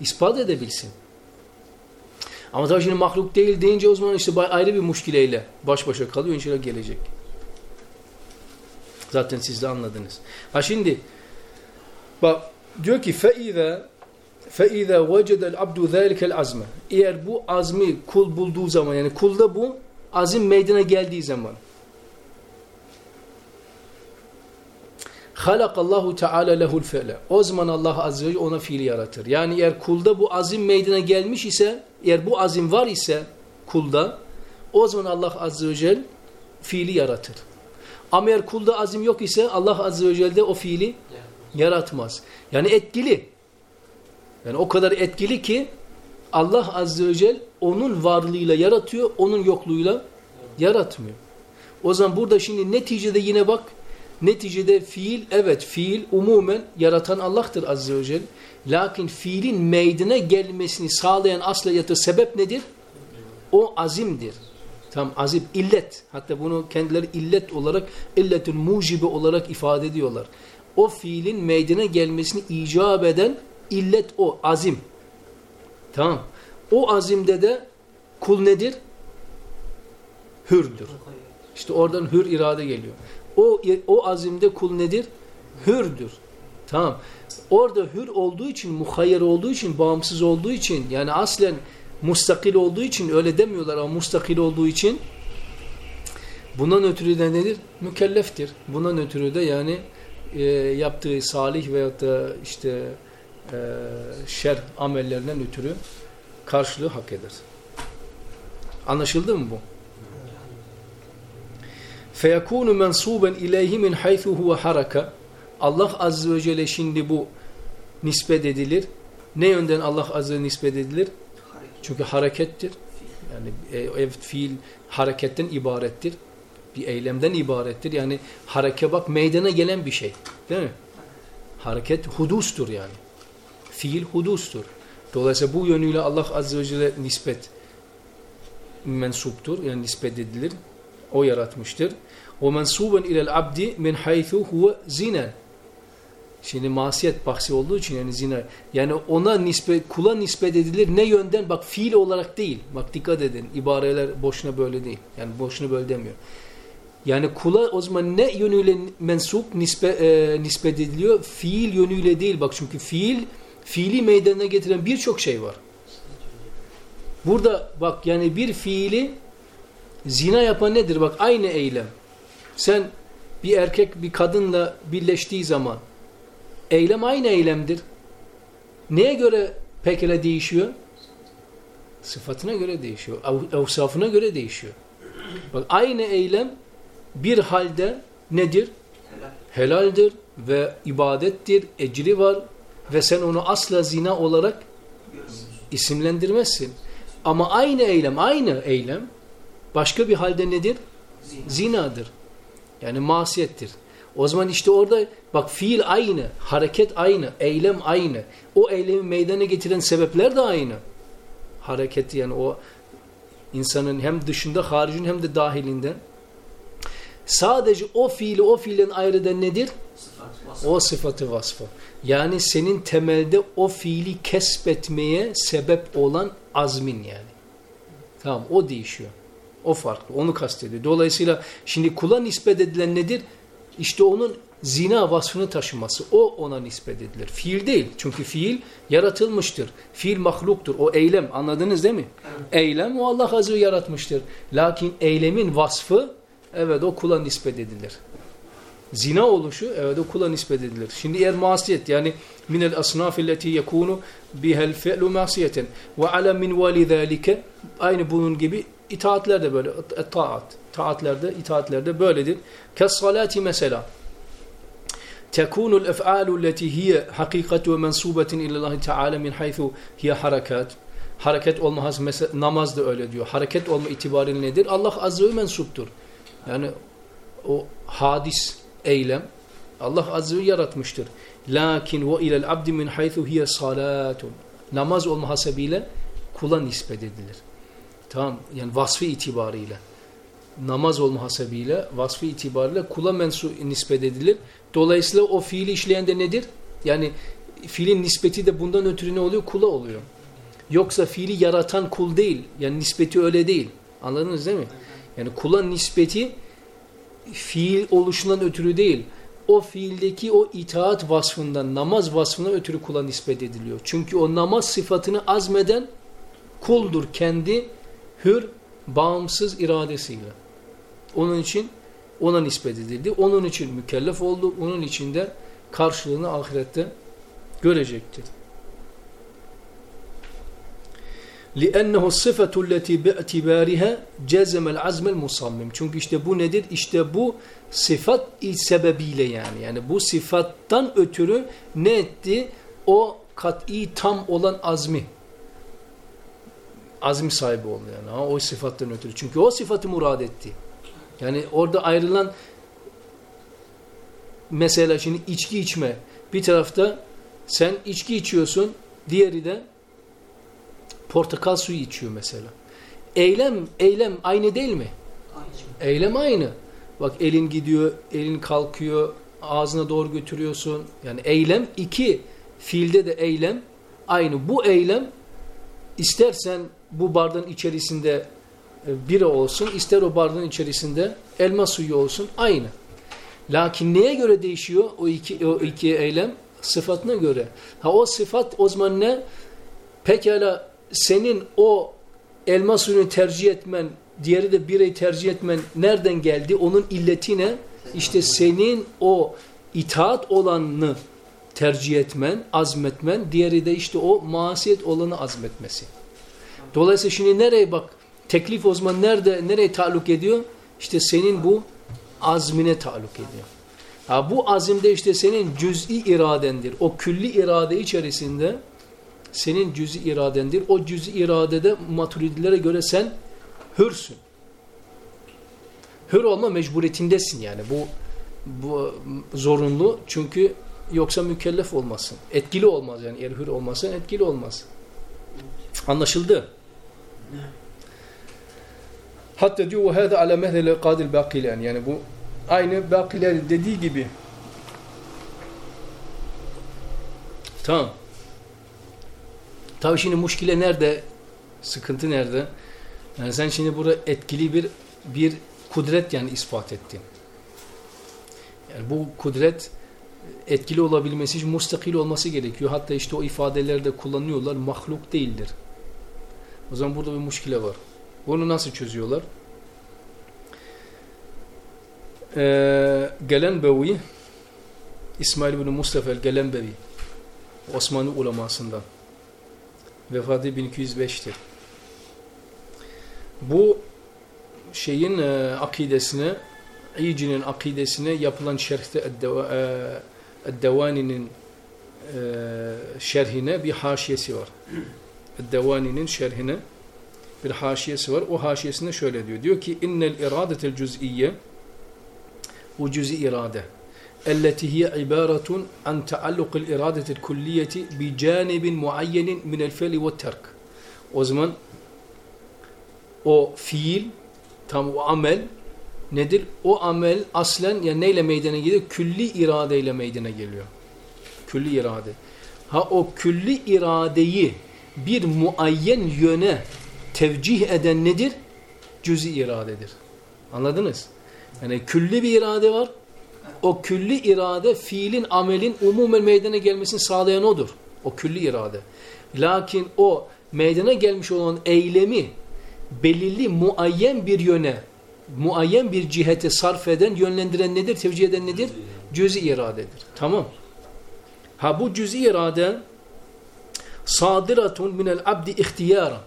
Speaker 2: ispat edebilsin. Ama tabii şimdi mahluk değil deyince o zaman işte ayrı bir muşkileyle baş başa kalıyor. İnşallah gelecek. Zaten siz de anladınız. Ha şimdi bak diyor ki فَاِذَا فَاِذَا وَجَدَ الْعَبْدُ ذَٰلِكَ الْعَزْمَ Eğer bu azmi kul bulduğu zaman yani kulda bu azim meydana geldiği zaman Halakallahu Teala lehul fe'le. O zaman Allah Azze ve Celle ona fiil yaratır. Yani eğer kulda bu azim meydana gelmiş ise, eğer bu azim var ise kulda, o zaman Allah Azze ve Celle fiili yaratır. Ama eğer kulda azim yok ise Allah Azze ve Celle de o fiili yaratmaz. Yani etkili. Yani o kadar etkili ki Allah Azze ve Celle onun varlığıyla yaratıyor, onun yokluğuyla yaratmıyor. O zaman burada şimdi neticede yine bak Neticede fiil, evet fiil umumen yaratan Allah'tır Azze ve Celle. Lakin fiilin meydana gelmesini sağlayan asla yatır sebep nedir? O azimdir. Tam azim, illet. Hatta bunu kendileri illet olarak, illetün mucibi olarak ifade ediyorlar. O fiilin meydana gelmesini icap eden illet o, azim. Tamam. O azimde de kul nedir? Hürdür. İşte oradan hür irade geliyor. O, o azimde kul nedir? Hürdür. Tamam Orada hür olduğu için, muhayyer olduğu için, bağımsız olduğu için, yani aslen mustakil olduğu için öyle demiyorlar ama mustakil olduğu için bundan ötürü de nedir? Mükelleftir. Bundan ötürü de yani e, yaptığı salih veyahut da işte e, şer amellerinden ötürü karşılığı hak eder. Anlaşıldı mı bu? فَيَكُونُ مَنْصُوبًا اِلَيْهِ مِنْ حَيْثُ هُوَ حَرَكَ Allah Azze ve Celle şimdi bu nispet edilir. Ne yönden Allah Azze ve nispet edilir? Çünkü harekettir. Yani ev fiil hareketten ibarettir. Bir eylemden ibarettir. Yani hareke bak meydana gelen bir şey. Değil mi? Hareket hudustur yani. Fiil hudustur. Dolayısıyla bu yönüyle Allah Azze ve Celle nispet mensuptur. Yani nispet edilir. O yaratmıştır. وَمَنْسُوبًا اِلَى الْعَبْدِ مِنْ حَيْثُ هُوَ زِنًا Şimdi masiyet bahsi olduğu için yani zina. Yani ona nispet, kula nispet edilir. Ne yönden? Bak fiil olarak değil. Bak dikkat edin. İbareler boşuna böyle değil. Yani boşuna böyle demiyor. Yani kula o zaman ne yönüyle mensup nispet, e, nispet ediliyor? Fiil yönüyle değil. Bak çünkü fiil, fiili meydana getiren birçok şey var. Burada bak yani bir fiili zina yapan nedir? Bak aynı eylem. Sen bir erkek bir kadınla birleştiği zaman eylem aynı eylemdir. Neye göre pekala değişiyor? Sıfatına göre değişiyor. Ev, evsafına göre değişiyor. Bak aynı eylem bir halde nedir? Helaldir ve ibadettir, ecri var ve sen onu asla zina olarak isimlendirmezsin. Ama aynı eylem, aynı eylem başka bir halde nedir? Zinadır. Yani masiyettir. O zaman işte orada bak fiil aynı, hareket aynı, eylem aynı. O eylemi meydana getiren sebepler de aynı. Hareket yani o insanın hem dışında, haricin hem de dahilinden. Sadece o fiili o fiilden ayrıdan nedir? Sıfat, o sıfatı vasfı. Yani senin temelde o fiili kesbetmeye sebep olan azmin yani. Tamam o değişiyor. O farklı. Onu kastediyor. Dolayısıyla şimdi kula nispet edilen nedir? İşte onun zina vasfını taşıması. O ona nispet edilir. Fiil değil. Çünkü fiil yaratılmıştır. Fiil mahluktur. O eylem. Anladınız değil mi? Evet. Eylem o Allah Azze yaratmıştır. Lakin eylemin vasfı evet o kula nispet edilir. Zina oluşu evet o kula nispet edilir. Şimdi eğer masiyet yani minel asnafilleti yekunu bihel fe'lu masiyeten ve ala min vali aynı bunun gibi İtaatler de böyle. Taat. Taatlerde, itaatlerde böyledir. Kes mesela. Tekunul ef'alu leti hiye hakikatu ve mensubetin ilallahi teala min haythu hiye harekat. Hareket olma mesela namaz da öyle diyor. Hareket olma itibariyle nedir? Allah azze ve mensuptur. Yani o hadis, eylem Allah azze ve yaratmıştır. Lakin ve ilel abdi min haythu hiye salatun. Namaz olma hasebiyle kula nispet edilir. Tamam yani vasfı itibariyle namaz olma hasebiyle vasfı itibariyle kula mensu nispet edilir. Dolayısıyla o fiili işleyen de nedir? Yani fiilin nispeti de bundan ötürü ne oluyor? Kula oluyor. Yoksa fiili yaratan kul değil. Yani nispeti öyle değil. Anladınız değil mi? Yani kula nispeti fiil oluşundan ötürü değil. O fiildeki o itaat vasfından, namaz vasfına ötürü kula nispet ediliyor. Çünkü o namaz sıfatını azmeden kuldur kendi hür, bağımsız iradesiyle. Onun için ona nispet edildi. Onun için mükellef oldu. Onun için de karşılığını ahirette görecektir. لِأَنَّهُ الصِّفَةُ الَّتِي بِاَعْتِبَارِهَا جَزَمَ الْعَزْمَ الْمُصَمِّمِ Çünkü işte bu nedir? İşte bu sıfat sebebiyle yani. Yani bu sıfattan ötürü ne etti? O kat'i tam olan azmi azim sahibi oldu yani. Ha, o sıfattan ötürü. Çünkü o sıfatı murad etti. Yani orada ayrılan mesela şimdi içki içme. Bir tarafta sen içki içiyorsun, diğeri de portakal suyu içiyor mesela. Eylem, eylem aynı değil mi? Eylem aynı. Bak elin gidiyor, elin kalkıyor, ağzına doğru götürüyorsun. Yani eylem iki, fiilde de eylem aynı. Bu eylem istersen bu bardağın içerisinde e, bira olsun, ister o bardağın içerisinde elma suyu olsun aynı. Lakin neye göre değişiyor o iki, o iki eylem? Sıfatına göre. Ha o sıfat o zaman ne? Pekala senin o elma suyunu tercih etmen, diğeri de birayı tercih etmen nereden geldi? Onun illeti ne? İşte senin o itaat olanını tercih etmen, azmetmen, diğeri de işte o masiyet olanı azmetmesi. Dolayısıyla şimdi nereye bak, teklif o zaman nerede, nereye taluk ediyor? İşte senin bu azmine taluk ediyor. Ha, bu azimde işte senin cüz'i iradendir. O külli irade içerisinde senin cüz'i iradendir. O cüz'i iradede maturidilere göre sen hürsün. Hür olma mecburiyetindesin yani. Bu bu zorunlu çünkü yoksa mükellef olmasın. Etkili olmaz yani eğer hür olmazsan etkili olmaz. Anlaşıldı? Hatta diyor hâdâ alâ mehzele kadil bâkilen. Yani bu aynı bâkiler dediği gibi. Tamam. Tabii şimdi muşkile nerede? Sıkıntı nerede? Yani sen şimdi burada etkili bir bir kudret yani ispat ettin. Yani bu kudret etkili olabilmesi için mustakil olması gerekiyor. Hatta işte o ifadelerde kullanıyorlar. Mahluk değildir. O zaman burada bir muşkile var. Bunu nasıl çözüyorlar? Ee, Gelenbevi İsmail bin Mustafa el-Gelenbevi Osmanlı ulemasından vefatı 1205'tir. Bu şeyin e, akidesine İyici'nin akidesine yapılan şerhte Eddevani'nin e, şerhine bir haşiyesi var. Eddevani'nin şerhine bir haşiyesi var. O haşiyesinde şöyle diyor. Diyor ki innel iradetel cüz'iyye bu cüz'i irade elleti hiye ibaretun an taallukul iradetil kulliyeti bi canibin muayyenin minel feli ve terk. O zaman o fiil tam o amel nedir? O amel aslen yani neyle meydana geliyor? Külli iradeyle meydana geliyor. Külli irade. Ha o külli iradeyi bir muayyen yöne tevcih eden nedir? Cüzi iradedir. Anladınız? Yani külli bir irade var. O külli irade fiilin, amelin umumen meydana gelmesini sağlayan odur. O külli irade. Lakin o meydana gelmiş olan eylemi belirli muayyen bir yöne, muayyen bir cihete sarf eden, yönlendiren nedir? Tevcih eden nedir? Cüzi iradedir. Tamam. Ha bu cüzi irade sadiratun minel abdi ihtiyara.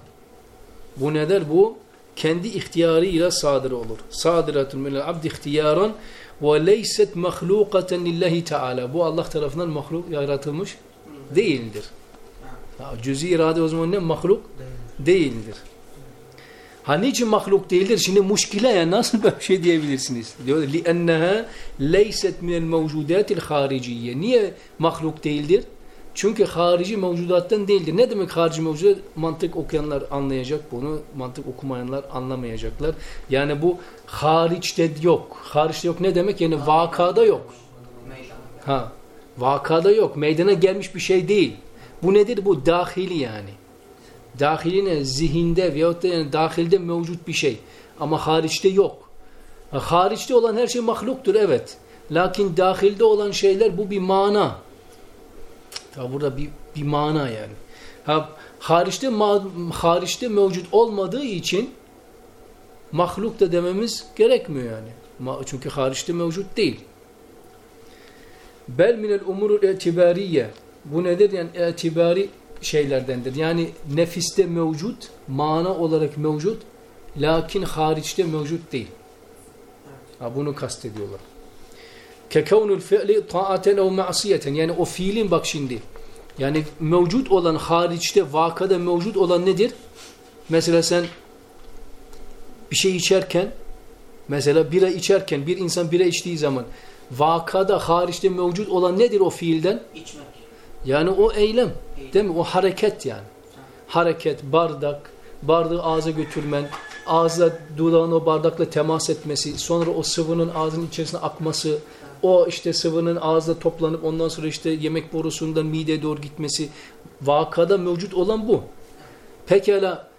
Speaker 2: Bu nedir bu? Kendi ihtiyarıyla sadır olur. Sadiratun minel abdi ihtiyaran ve leyset mahlukaten lillahi teala. Bu Allah tarafından mahluk yaratılmış değildir. Ha, cüzi irade o zaman ne? Mahluk değildir. Ha niçin mahluk değildir? Şimdi muşkile ya nasıl böyle bir şey diyebilirsiniz? Diyor لِأَنَّهَا لَيْسَتْ مِنَ الْمَوْجُودَاتِ الْخَارِجِيَّ Niye mahluk değildir? Çünkü harici mevcudattan değildir. Ne demek harici mevcudat? Mantık okuyanlar anlayacak bunu. Mantık okumayanlar anlamayacaklar. Yani bu hariçte yok. Hariçte yok ne demek? Yani vakada yok. Ha, vakada yok. Meydana gelmiş bir şey değil. Bu nedir? Bu dahili yani. Dahiline, zihinde veyahut da yani dahilde mevcut bir şey. Ama hariçte yok. Hariçte olan her şey mahluktur evet. Lakin dahilde olan şeyler bu bir mana. Tabi burada bir, bir mana yani. Ha, hariçte, ma, hariçte mevcut olmadığı için mahluk da dememiz gerekmiyor yani. Ma, çünkü hariçte mevcut değil. Bel minel umurul etibariye. Bu nedir? Yani etibari şeylerdendir. Yani nefiste mevcut, mana olarak mevcut, lakin hariçte mevcut değil. Ha, bunu kastediyorlar. Kekevnul fi'li taaten ev ma'siyeten. Yani o fiilin bak şimdi. Yani mevcut olan hariçte vakada mevcut olan nedir? Mesela sen bir şey içerken mesela bira içerken bir insan bira içtiği zaman vakada hariçte mevcut olan nedir o fiilden?
Speaker 3: İçmek.
Speaker 2: Yani o eylem. Değil mi? O hareket yani. Hareket, bardak, bardağı ağza götürmen, ağza dudağın o bardakla temas etmesi, sonra o sıvının ağzın içerisine akması, o işte sıvının ağızda toplanıp ondan sonra işte yemek borusundan mideye doğru gitmesi, vakada mevcut olan bu. Pekala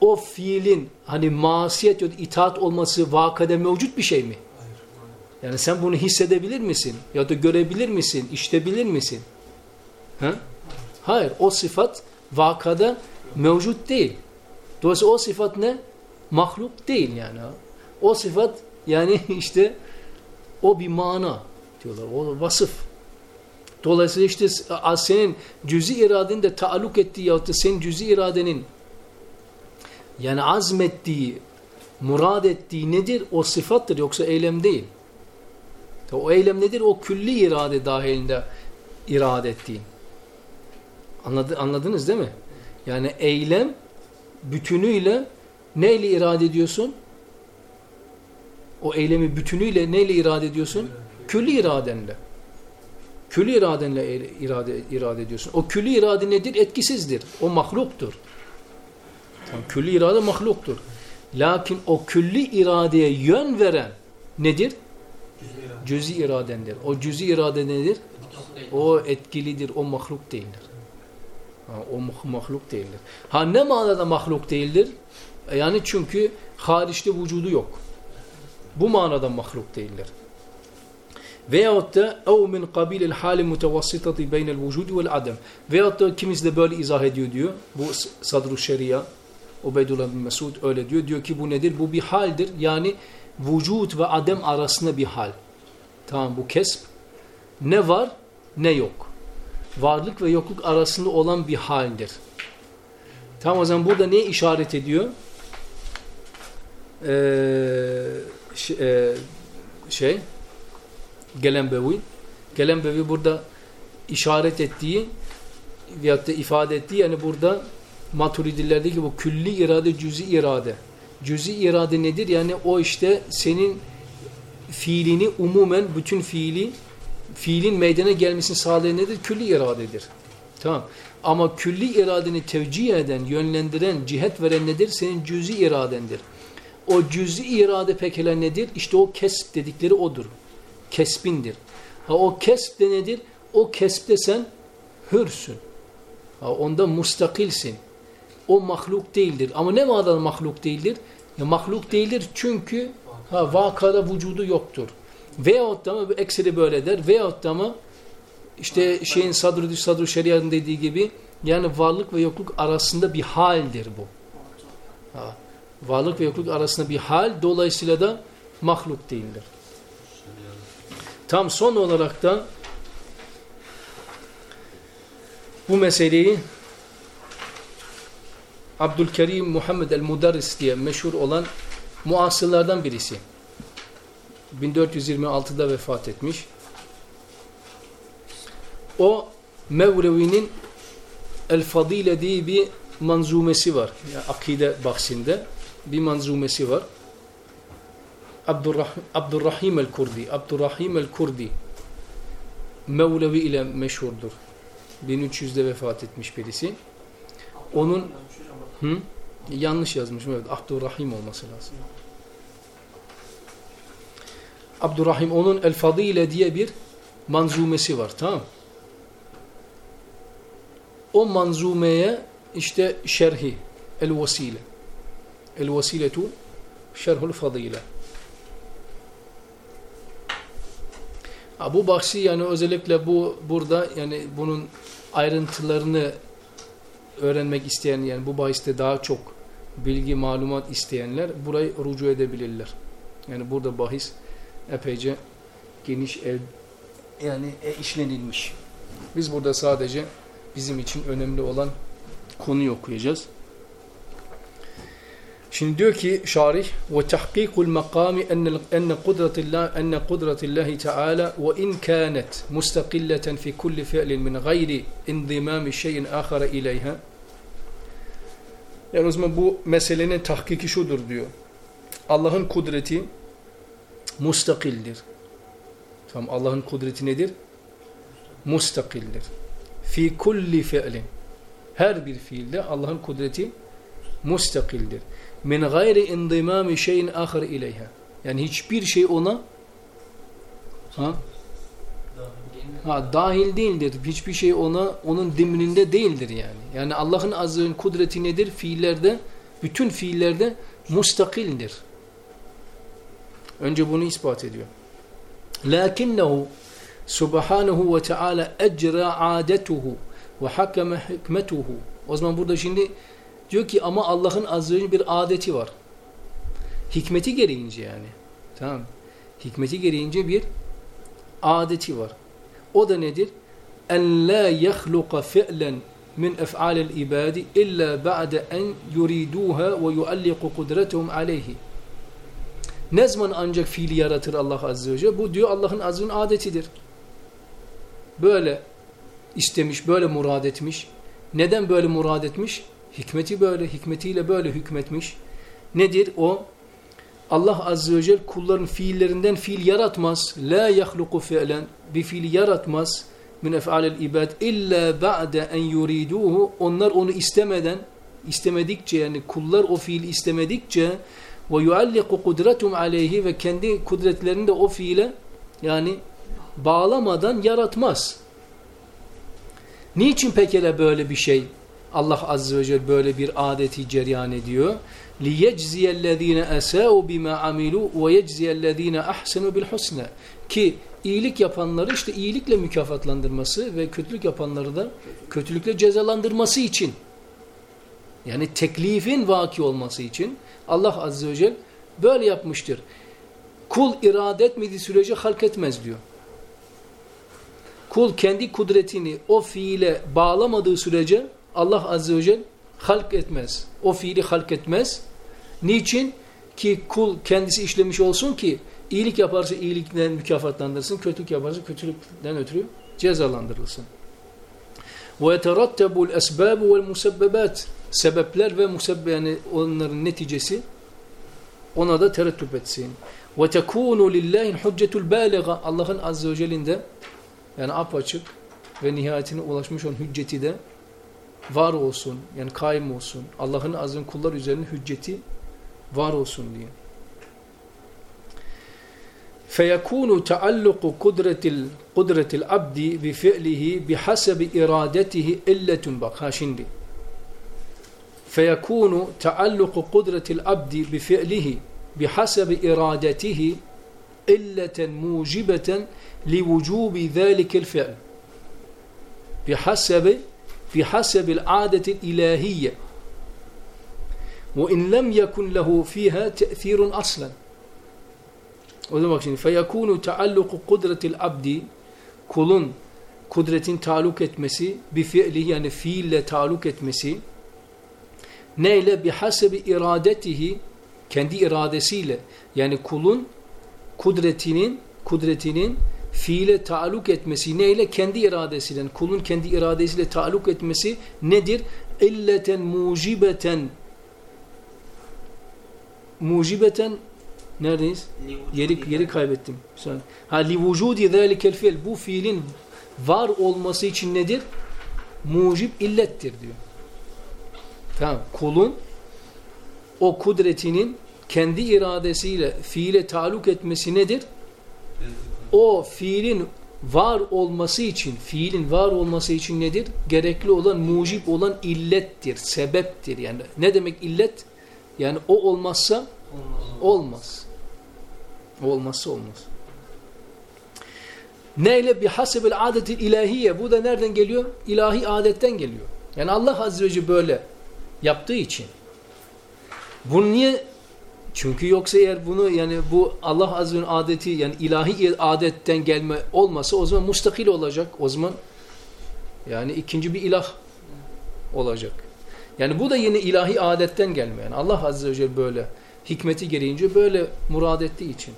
Speaker 2: o fiilin hani masiyet ya itaat olması vakada mevcut bir şey mi? Yani sen bunu hissedebilir misin? Ya da görebilir misin? İştebilir misin? Ha? Hayır. O sıfat vakada mevcut değil. Dolayısıyla o sıfat ne? Mahluk değil yani. O sıfat yani işte o bir mana diyorlar. O vasıf. Dolayısıyla işte senin cüzi iradenin de taalluk ettiği yahut da senin cüzi iradenin yani azmettiği, murad ettiği nedir? O sıfattır yoksa eylem değil. O eylem nedir? O külli irade dahilinde irade ettiğin. Anladı, anladınız değil mi? Yani eylem bütünüyle neyle irade ediyorsun? O eylemi bütünüyle neyle irade ediyorsun? Külli iradenle. Külli iradenle irade, irade ediyorsun. O külli irade nedir? Etkisizdir. O mahluktur. Külli irade mahluktur. Lakin o külli iradeye yön veren nedir? Cüzi iradendir. O cüzi irade nedir? O etkilidir. O mahluk değildir. Ha, o mahluk değildir. Ha ne manada mahluk değildir? Yani çünkü hariçte vücudu yok. Bu manada mahluk değildir. Veyahut da min kabilil hali mutevassitati beynel vücudi vel adem. Veyahut da kimisi de böyle izah ediyor diyor. Bu sadru şeria. Ubeydullah bin Mesud öyle diyor. Diyor ki bu nedir? Bu bir haldir. Yani vücut ve adem arasında bir hal. Tamam bu kesp. Ne var ne yok. Varlık ve yokluk arasında olan bir haldir. Tamam o zaman burada ne işaret ediyor? Ee, e, şey Gelenbevi Gelenbevi burada işaret ettiği veyahut da ifade ettiği yani burada maturidilerdeki bu külli irade cüzi irade. Cüzi irade nedir? Yani o işte senin fiilini umumen bütün fiili fiilin meydana gelmesini sağlayan nedir? Külli iradedir. Tamam. Ama külli iradeni tevcih eden, yönlendiren, cihet veren nedir? Senin cüzi iradendir. O cüzi irade pekala nedir? İşte o kesp dedikleri odur. Kesbindir. Ha, o kesp de nedir? O kespte sen hürsün. Ha, onda mustakilsin. O mahluk değildir. Ama ne manada mahluk değildir? Ya, mahluk değildir çünkü ha, vakada vücudu yoktur. Veyahut da mı ekseri böyle der. Veyahut da mı işte şeyin sadrı sadrı şeriatın dediği gibi yani varlık ve yokluk arasında bir haldir bu. Ha, varlık ve yokluk arasında bir hal dolayısıyla da mahluk değildir. Tam son olarak da bu meseleyi Abdülkerim Muhammed el-Mudarris diye meşhur olan muasırlardan birisi. 1426'da vefat etmiş. O Mevlevi'nin El-Fadile diye bir manzumesi var. Yani akide bahsinde bir manzumesi var. Abdurrahim, Abdurrahim el-Kurdi. Abdurrahim el-Kurdi Mevlevi ile meşhurdur. 1300'de vefat etmiş birisi. Onun hı? yanlış yazmışım evet. Abdurrahim olması lazım. Abdurrahim onun El Fadile diye bir manzumesi var tamam O manzumeye işte şerhi El Vasile El Vasiletu Şerhul Fadile bu bahsi yani özellikle bu burada yani bunun ayrıntılarını öğrenmek isteyen yani bu bahiste daha çok bilgi malumat isteyenler burayı rucu edebilirler. Yani burada bahis epeyce geniş ev yani e, işlenilmiş. Biz burada sadece bizim için önemli olan konuyu okuyacağız. Şimdi diyor ki şarih ve tahkikul makami enne kudretillah enne kudretillahi teala ve in kanet mustakilleten fi kulli fi'lin min gayri indimami şeyin ahara ileyha yani o zaman bu meselenin tahkiki şudur diyor. Allah'ın kudreti mustakildir. Tamam Allah'ın kudreti nedir? Mustakildir. Fi kulli fi'lin. Her bir fiilde Allah'ın kudreti mustakildir. Min gayri indimami şeyin ahir ileyha. Yani hiçbir şey ona ha, ha, dahil değildir. Hiçbir şey ona onun dimrinde değildir yani. Yani Allah'ın azığın kudreti nedir? Fiillerde, bütün fiillerde mustakildir. Önce bunu ispat ediyor. Lakinnehu subhanahu ve teala ecra adetuhu ve hakeme hikmetuhu. O zaman burada şimdi diyor ki ama Allah'ın azze bir adeti var. Hikmeti gereğince yani. Tamam. Hikmeti gereğince bir adeti var. O da nedir? En la yahluqa fi'len min ef'alil ibadi illa ba'de en yuriduha ve yualliqu kudretuhum aleyhi. Ne zaman ancak fiili yaratır Allah Azze ve Celle? Bu diyor Allah'ın azının adetidir. Böyle istemiş, böyle murad etmiş. Neden böyle murad etmiş? Hikmeti böyle, hikmetiyle böyle hükmetmiş. Nedir o? Allah Azze ve Celle kulların fiillerinden fiil yaratmaz. La yahluku fi'len. Bir fiil yaratmaz. Min ef'alel ibad. İlla ba'de en yuriduhu. Onlar onu istemeden, istemedikçe yani kullar o fiil istemedikçe ve yualliku kudretum aleyhi ve kendi kudretlerini de o fiile yani bağlamadan yaratmaz. Niçin pekala böyle bir şey Allah Azze ve Celle böyle bir adeti ceryan ediyor? لِيَجْزِيَ الَّذ۪ينَ أَسَاءُوا بِمَا عَمِلُوا وَيَجْزِيَ الَّذ۪ينَ أَحْسَنُوا بِالْحُسْنَ Ki iyilik yapanları işte iyilikle mükafatlandırması ve kötülük yapanları da kötülükle cezalandırması için yani teklifin vaki olması için Allah Azze ve Celle böyle yapmıştır. Kul irade etmediği sürece halk etmez diyor. Kul kendi kudretini o fiile bağlamadığı sürece Allah Azze ve Celle halk etmez. O fiili halk etmez. Niçin? Ki kul kendisi işlemiş olsun ki iyilik yaparsa iyilikten mükafatlandırsın, kötülük yaparsa kötülükten ötürü cezalandırılsın. وَيَتَرَتَّبُ الْأَسْبَابُ وَالْمُسَبَّبَاتِ Sebepler ve musebbe yani onların neticesi ona da terettüp etsin. وَتَكُونُ لِلّٰهِ الْحُجَّةُ الْبَالِغَ Allah'ın Azze ve Celle'inde yani apaçık ve nihayetine ulaşmış olan hücceti de var olsun. Yani kaim olsun. Allah'ın azın kullar üzerine hücceti var olsun diye. فَيَكُونُ تَعَلُّقُ قُدْرَةِ قُدْرَةِ الْعَبْدِ بِفِعْلِهِ بِحَسَبِ اِرَادَتِهِ اِلَّةٌ Bak ha şimdi. فَيَكُونُ تَعَلُّقُ قُدْرَةِ الْعَبْدِ بِفِعْلِهِ بِحَسَبِ اِرَادَتِهِ اِلَّةً مُوجِبَةً لِوُجُوبِ ذَٰلِكَ الْفِعْلِ بِحَسَبِ fi bihasebil adetil ilahiyye. Ve in lem yekun lehu fiha te'thirun aslen. O zaman bak şimdi feyekunu taalluku kudretil abdi kulun kudretin taluk etmesi bir fiili yani fiille taluk etmesi neyle? Bihasebi iradetihi kendi iradesiyle. Yani kulun kudretinin kudretinin fiile taluk etmesi neyle? Kendi iradesiyle, kulun kendi iradesiyle taluk etmesi nedir? İlleten mucibeten mucibeten Neredeyiz? Yeri, yeri kaybettim. Ha li vücudi zâlikel fiil. Bu fiilin var olması için nedir? Mucib illettir diyor. Tamam. Kulun o kudretinin kendi iradesiyle fiile taluk etmesi nedir? O fiilin var olması için, fiilin var olması için nedir? Gerekli olan, mucib olan illettir, sebeptir. Yani ne demek illet? Yani o olmazsa olmaz. Olmazsa olmaz. Neyle? Bihasebil adetil ilahiye. Bu da nereden geliyor? İlahi adetten geliyor. Yani Allah Azze ve Celle böyle yaptığı için. Bunu niye? Çünkü yoksa eğer bunu yani bu Allah Azze ve Celle adeti yani ilahi adetten gelme olmasa o zaman mustakil olacak. O zaman yani ikinci bir ilah olacak. Yani bu da yine ilahi adetten gelme. Yani Allah Azze ve Celle böyle hikmeti gereğince böyle murad ettiği için.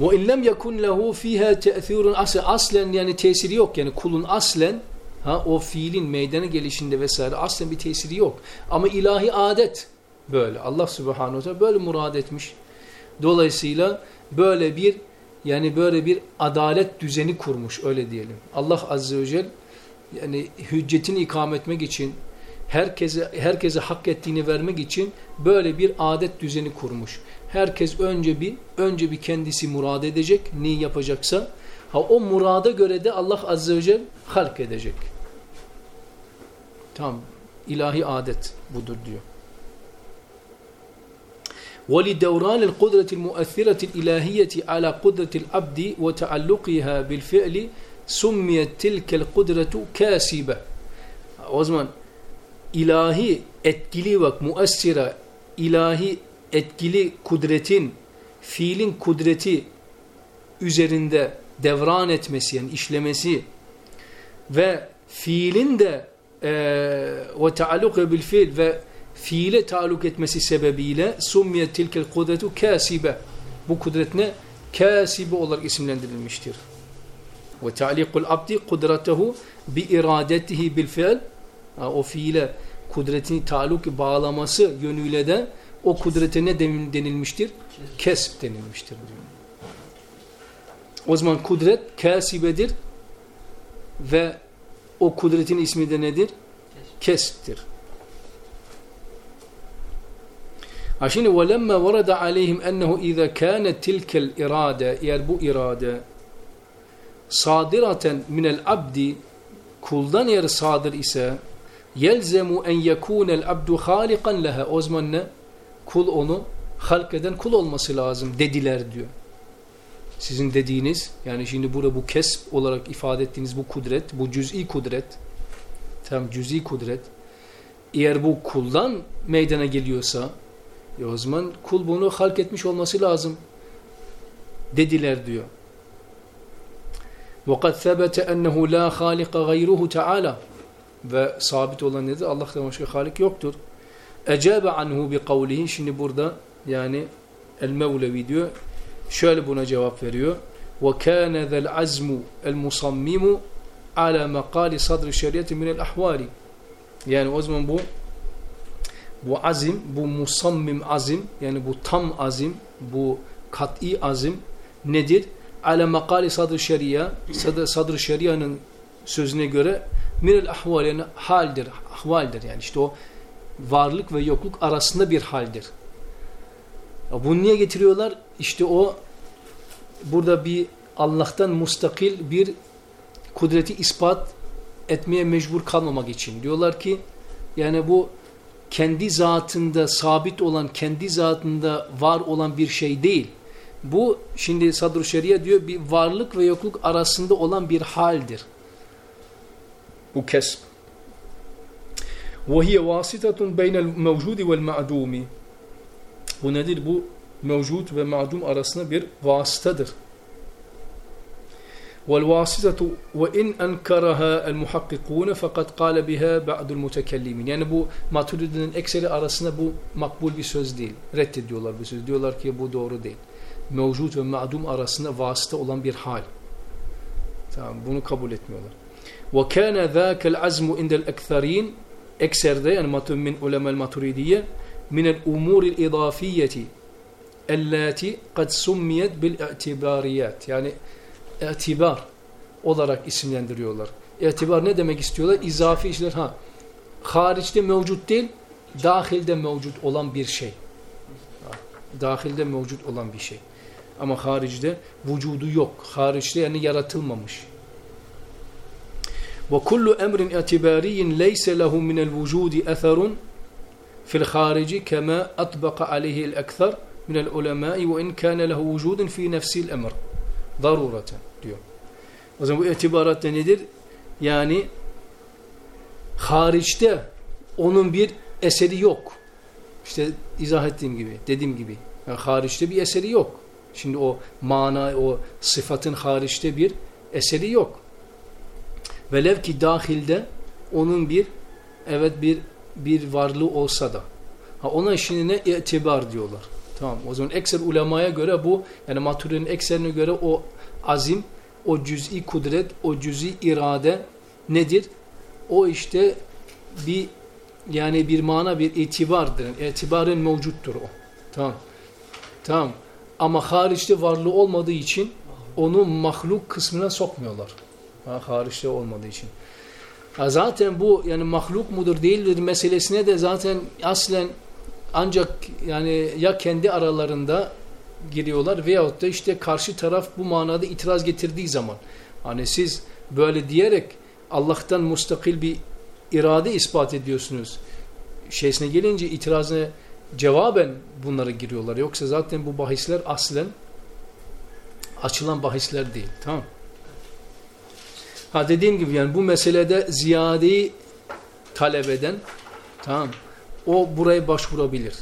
Speaker 2: وَاِنْ لَمْ يَكُنْ لَهُ ف۪يهَا تَأْثِيرٌ Aslen yani tesiri yok. Yani kulun aslen ha, o fiilin meydana gelişinde vesaire aslen bir tesiri yok. Ama ilahi adet böyle. Allah subhanahu teala böyle murad etmiş. Dolayısıyla böyle bir yani böyle bir adalet düzeni kurmuş öyle diyelim. Allah azze ve celle yani hüccetini ikam etmek için herkese herkese hak ettiğini vermek için böyle bir adet düzeni kurmuş. Herkes önce bir önce bir kendisi murad edecek, ne yapacaksa ha o murada göre de Allah azze ve celle halk edecek. Tamam. ilahi adet budur diyor. ولدوران القدرة المؤثرة الإلهية على قدرة العبد وتعلقها بالفعل سميت تلك القدرة كاسبة o zaman ilahi etkili bak muessire ilahi etkili kudretin fiilin kudreti üzerinde devran etmesi yani işlemesi ve fiilin de e, ve taalluku bil fiil ve fiile taalluk etmesi sebebiyle summiyet tilkel kudretu kasibe bu kudret ne? Kasibe olarak isimlendirilmiştir. Ve ta'likul abdi kudretehu bi iradetihi bil fiil o fiile kudretini taluk bağlaması yönüyle de o kudrete ne denilmiştir? Kesb denilmiştir diyor. O zaman kudret kasibedir ve o kudretin ismi de nedir? Kesbtir. Ha şimdi وَلَمَّا وَرَدَ عَلَيْهِمْ اَنَّهُ اِذَا كَانَتْ تِلْكَ الْاِرَادَ Eğer bu irade sadiraten minel abdi kuldan eğer sadır ise yelzemu en yekunel abdu halikan leha o zaman ne? Kul onu halk eden kul olması lazım dediler diyor. Sizin dediğiniz yani şimdi burada bu kesp olarak ifade ettiğiniz bu kudret, bu cüz'i kudret tam cüz'i kudret eğer bu kuldan meydana geliyorsa e o zaman kul bunu halk etmiş olması lazım dediler diyor. وَقَدْ ثَبَتَ اَنَّهُ لَا خَالِقَ غَيْرُهُ تَعَالَى Ve sabit olan nedir? Allah'tan başka halik yoktur. اَجَابَ عَنْهُ بِقَوْلِهِ Şimdi burada yani El-Mevlevi diyor. Şöyle buna cevap veriyor. وَكَانَ ذَا الْعَزْمُ الْمُصَمِّمُ عَلَى مَقَالِ صَدْرِ شَرِيَةِ مِنَ الْأَحْوَالِ Yani o zaman bu bu azim, bu musammim azim yani bu tam azim, bu kat'i azim nedir? Ale makali sadr şeria, sadr, sadr şerianın sözüne göre minel ahval yani haldir, ahvaldir yani işte o varlık ve yokluk arasında bir haldir. Bunu niye getiriyorlar? İşte o burada bir Allah'tan mustakil bir kudreti ispat etmeye mecbur kalmamak için. Diyorlar ki yani bu kendi zatında sabit olan, kendi zatında var olan bir şey değil. Bu şimdi Sadr-ı Şeria diyor bir varlık ve yokluk arasında olan bir haldir. Bu kesb. وَهِيَ وَاسِطَةٌ بَيْنَ الْمَوْجُودِ وَالْمَعْدُومِ Bu nedir? Bu mevcut ve ma'dum arasında bir vasıtadır. Vel ve in ankaraha el muhakkikun fakat kâle biha ba'dul mutekellimin. Yani bu Maturidi'nin ekseri arasında bu makbul bir söz değil. Reddediyorlar bu sözü. Diyorlar ki bu doğru değil. Mevcut ve ma'dum arasında vasıta olan bir hal. Tamam bunu kabul etmiyorlar. Ve kana zâkel azmu indel ekserin ekserde yani matum min ulemel maturidiye minel umuril idafiyeti ellati kad summiyet bil i'tibariyat. Yani etibar olarak isimlendiriyorlar. Etibar ne demek istiyorlar? İzafi işler ha. Hariçte mevcut değil, dahilde mevcut olan bir şey. Dahilde mevcut olan bir şey. Ama haricde vücudu yok. Hariçte yani yaratılmamış. Ve kullu emrin etibariyin leyse lehu minel vücudi etherun fil harici kema atbaka aleyhi el ekthar minel ulemai ve in kâne lehu vücudun fi nefsil emr. Darureten diyor. O zaman bu itibarat da nedir? Yani hariçte onun bir eseri yok. İşte izah ettiğim gibi, dediğim gibi. Yani hariçte bir eseri yok. Şimdi o mana, o sıfatın hariçte bir eseri yok. Velev ki dahilde onun bir evet bir bir varlığı olsa da. Ha ona şimdi ne itibar diyorlar. Tamam. O zaman ekser ulemaya göre bu yani Maturidi'nin ekserine göre o azim, o cüz'i kudret, o cüz'i irade nedir? O işte bir yani bir mana bir itibardır. İtibarın mevcuttur o. Tamam. Tamam. Ama hariçte varlığı olmadığı için onu mahluk kısmına sokmuyorlar. Ha, hariçte olmadığı için. Ha, zaten bu yani mahluk mudur değildir meselesine de zaten aslen ancak yani ya kendi aralarında giriyorlar veyahut da işte karşı taraf bu manada itiraz getirdiği zaman hani siz böyle diyerek Allah'tan mustakil bir irade ispat ediyorsunuz. Şeysine gelince itirazına cevaben bunlara giriyorlar. Yoksa zaten bu bahisler aslen açılan bahisler değil. Tamam Ha dediğim gibi yani bu meselede ziyadeyi talep eden tamam o buraya başvurabilir.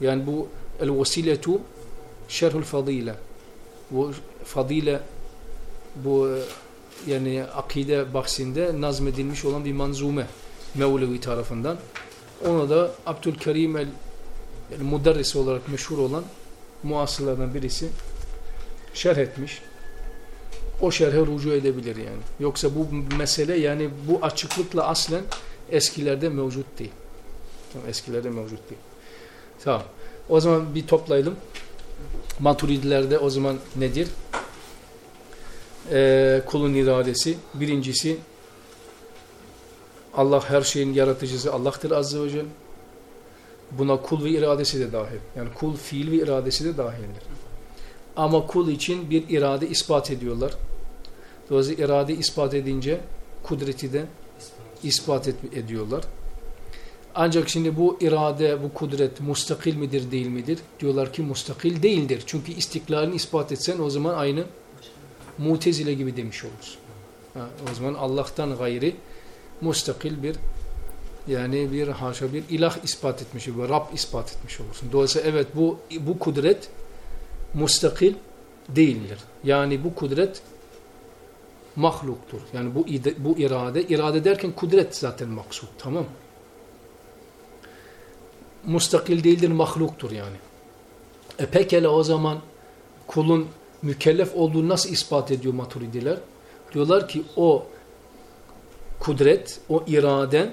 Speaker 2: Yani bu el vesiletu şerhul fadile bu fadile bu yani akide bahsinde nazmedilmiş olan bir manzume Mevlevi tarafından. Onu da Abdülkerim el yani mudarris olarak meşhur olan muasırlardan birisi şerh etmiş. O şerhe rucu edebilir yani. Yoksa bu mesele yani bu açıklıkla aslen eskilerde mevcut değil. Tamam, eskilerde mevcut değil. Tamam. O zaman bir toplayalım. Maturidilerde o zaman nedir? Ee, kulun iradesi. Birincisi Allah her şeyin yaratıcısı Allah'tır Azze ve Celle. Buna kul ve iradesi de dahil. Yani kul fiil ve iradesi de dahildir. Ama kul için bir irade ispat ediyorlar. Dolayısıyla irade ispat edince kudreti de ispat ediyorlar. Ancak şimdi bu irade, bu kudret mustakil midir değil midir? Diyorlar ki mustakil değildir. Çünkü istiklalini ispat etsen o zaman aynı mutezile gibi demiş olursun. Ha, o zaman Allah'tan gayri mustakil bir yani bir haşa bir ilah ispat etmiş ve Rab ispat etmiş olursun. Dolayısıyla evet bu bu kudret mustakil değildir. Yani bu kudret mahluktur. Yani bu bu irade, irade derken kudret zaten maksud. Tamam Mustakil değildir, mahluktur yani. E pekala o zaman kulun mükellef olduğunu nasıl ispat ediyor maturidiler? Diyorlar ki o kudret, o irade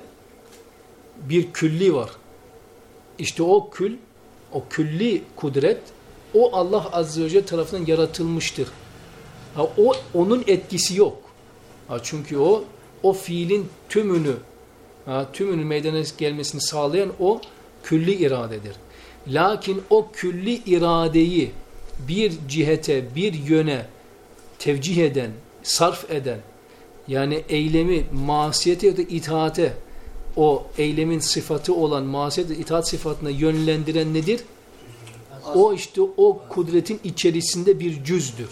Speaker 2: bir külli var. İşte o kül, o külli kudret o Allah Azze ve Celle tarafından yaratılmıştır. Ha, o onun etkisi yok. Ha, çünkü o o fiilin tümünü ha, tümünün meydana gelmesini sağlayan o külli iradedir. Lakin o külli iradeyi bir cihete, bir yöne tevcih eden, sarf eden yani eylemi masiyete ya da itaate o eylemin sıfatı olan masiyet itaat sıfatına yönlendiren nedir? O işte o kudretin içerisinde bir cüzdür.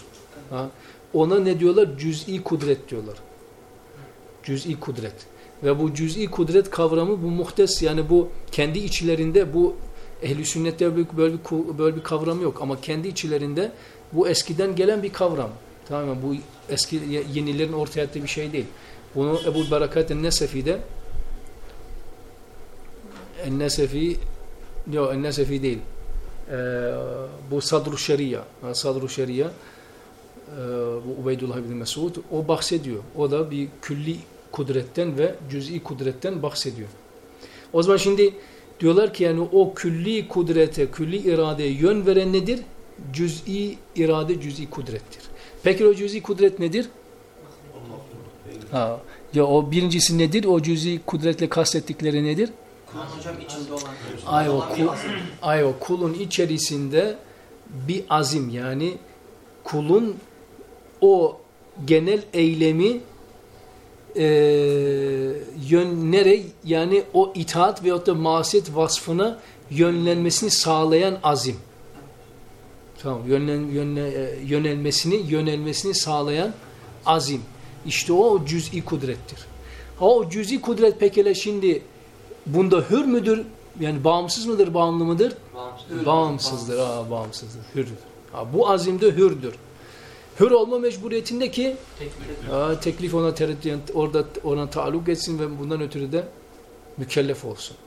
Speaker 2: Ha? Ona ne diyorlar? Cüz'i kudret diyorlar. Cüz'i kudret. Ve bu cüz'i kudret kavramı bu muhtes yani bu kendi içlerinde bu ehli sünnette böyle, bir, böyle bir kavram yok ama kendi içlerinde bu eskiden gelen bir kavram. Tamam mı? Bu eski yenilerin ortaya attığı bir şey değil. Bunu Ebu Barakat el-Nesefi'de el-Nesefi yok el-Nesefi değil. Ee, bu Sadru Şeria. Sadru Şeria e, bu Ubeydullah bin Mesud o bahsediyor. O da bir külli kudretten ve cüz'i kudretten bahsediyor. O zaman şimdi diyorlar ki yani o külli kudrete, külli iradeye yön veren nedir? Cüz'i irade, cüz'i kudrettir. Peki o cüz'i kudret nedir? Ha, ya o birincisi nedir? O cüz'i kudretle kastettikleri nedir?
Speaker 3: Hocam içinde olan.
Speaker 2: Ay o, kul, ay o kulun içerisinde bir azim yani kulun o genel eylemi e, yön nere yani o itaat veyahut da masiyet vasfına yönlenmesini sağlayan azim. Tamam yönlen, yönle, e, yönelmesini yönelmesini sağlayan azim. İşte o cüz'i kudrettir. Ha o cüz'i kudret pekala şimdi bunda hür müdür? Yani bağımsız mıdır, bağımlı mıdır?
Speaker 3: Bağımsız.
Speaker 2: Bağımsızdır. Aa, bağımsızdır. Hürdür. Ha, bu azimde hürdür. Hür olma mecburiyetinde ki aa, teklif ona tereddüt, orada ona taalluk etsin ve bundan ötürü de mükellef olsun.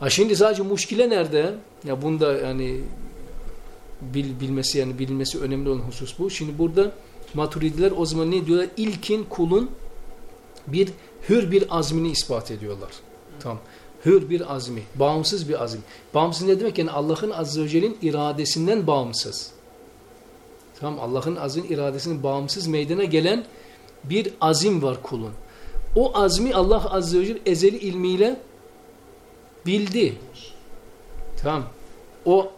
Speaker 2: Ha şimdi sadece muşkile nerede? Ya bunda yani bil, bilmesi yani bilinmesi önemli olan husus bu. Şimdi burada maturidiler o zaman ne diyorlar? İlkin kulun bir hür bir azmini ispat ediyorlar. Tamam. Hür bir azmi. Bağımsız bir azim. Bağımsız ne demek? Yani Allah'ın azze ve celle'nin iradesinden bağımsız. Tamam Allah'ın azin iradesinin bağımsız meydana gelen bir azim var kulun. O azmi Allah azze ve celle ezeli ilmiyle bildi. Tamam. O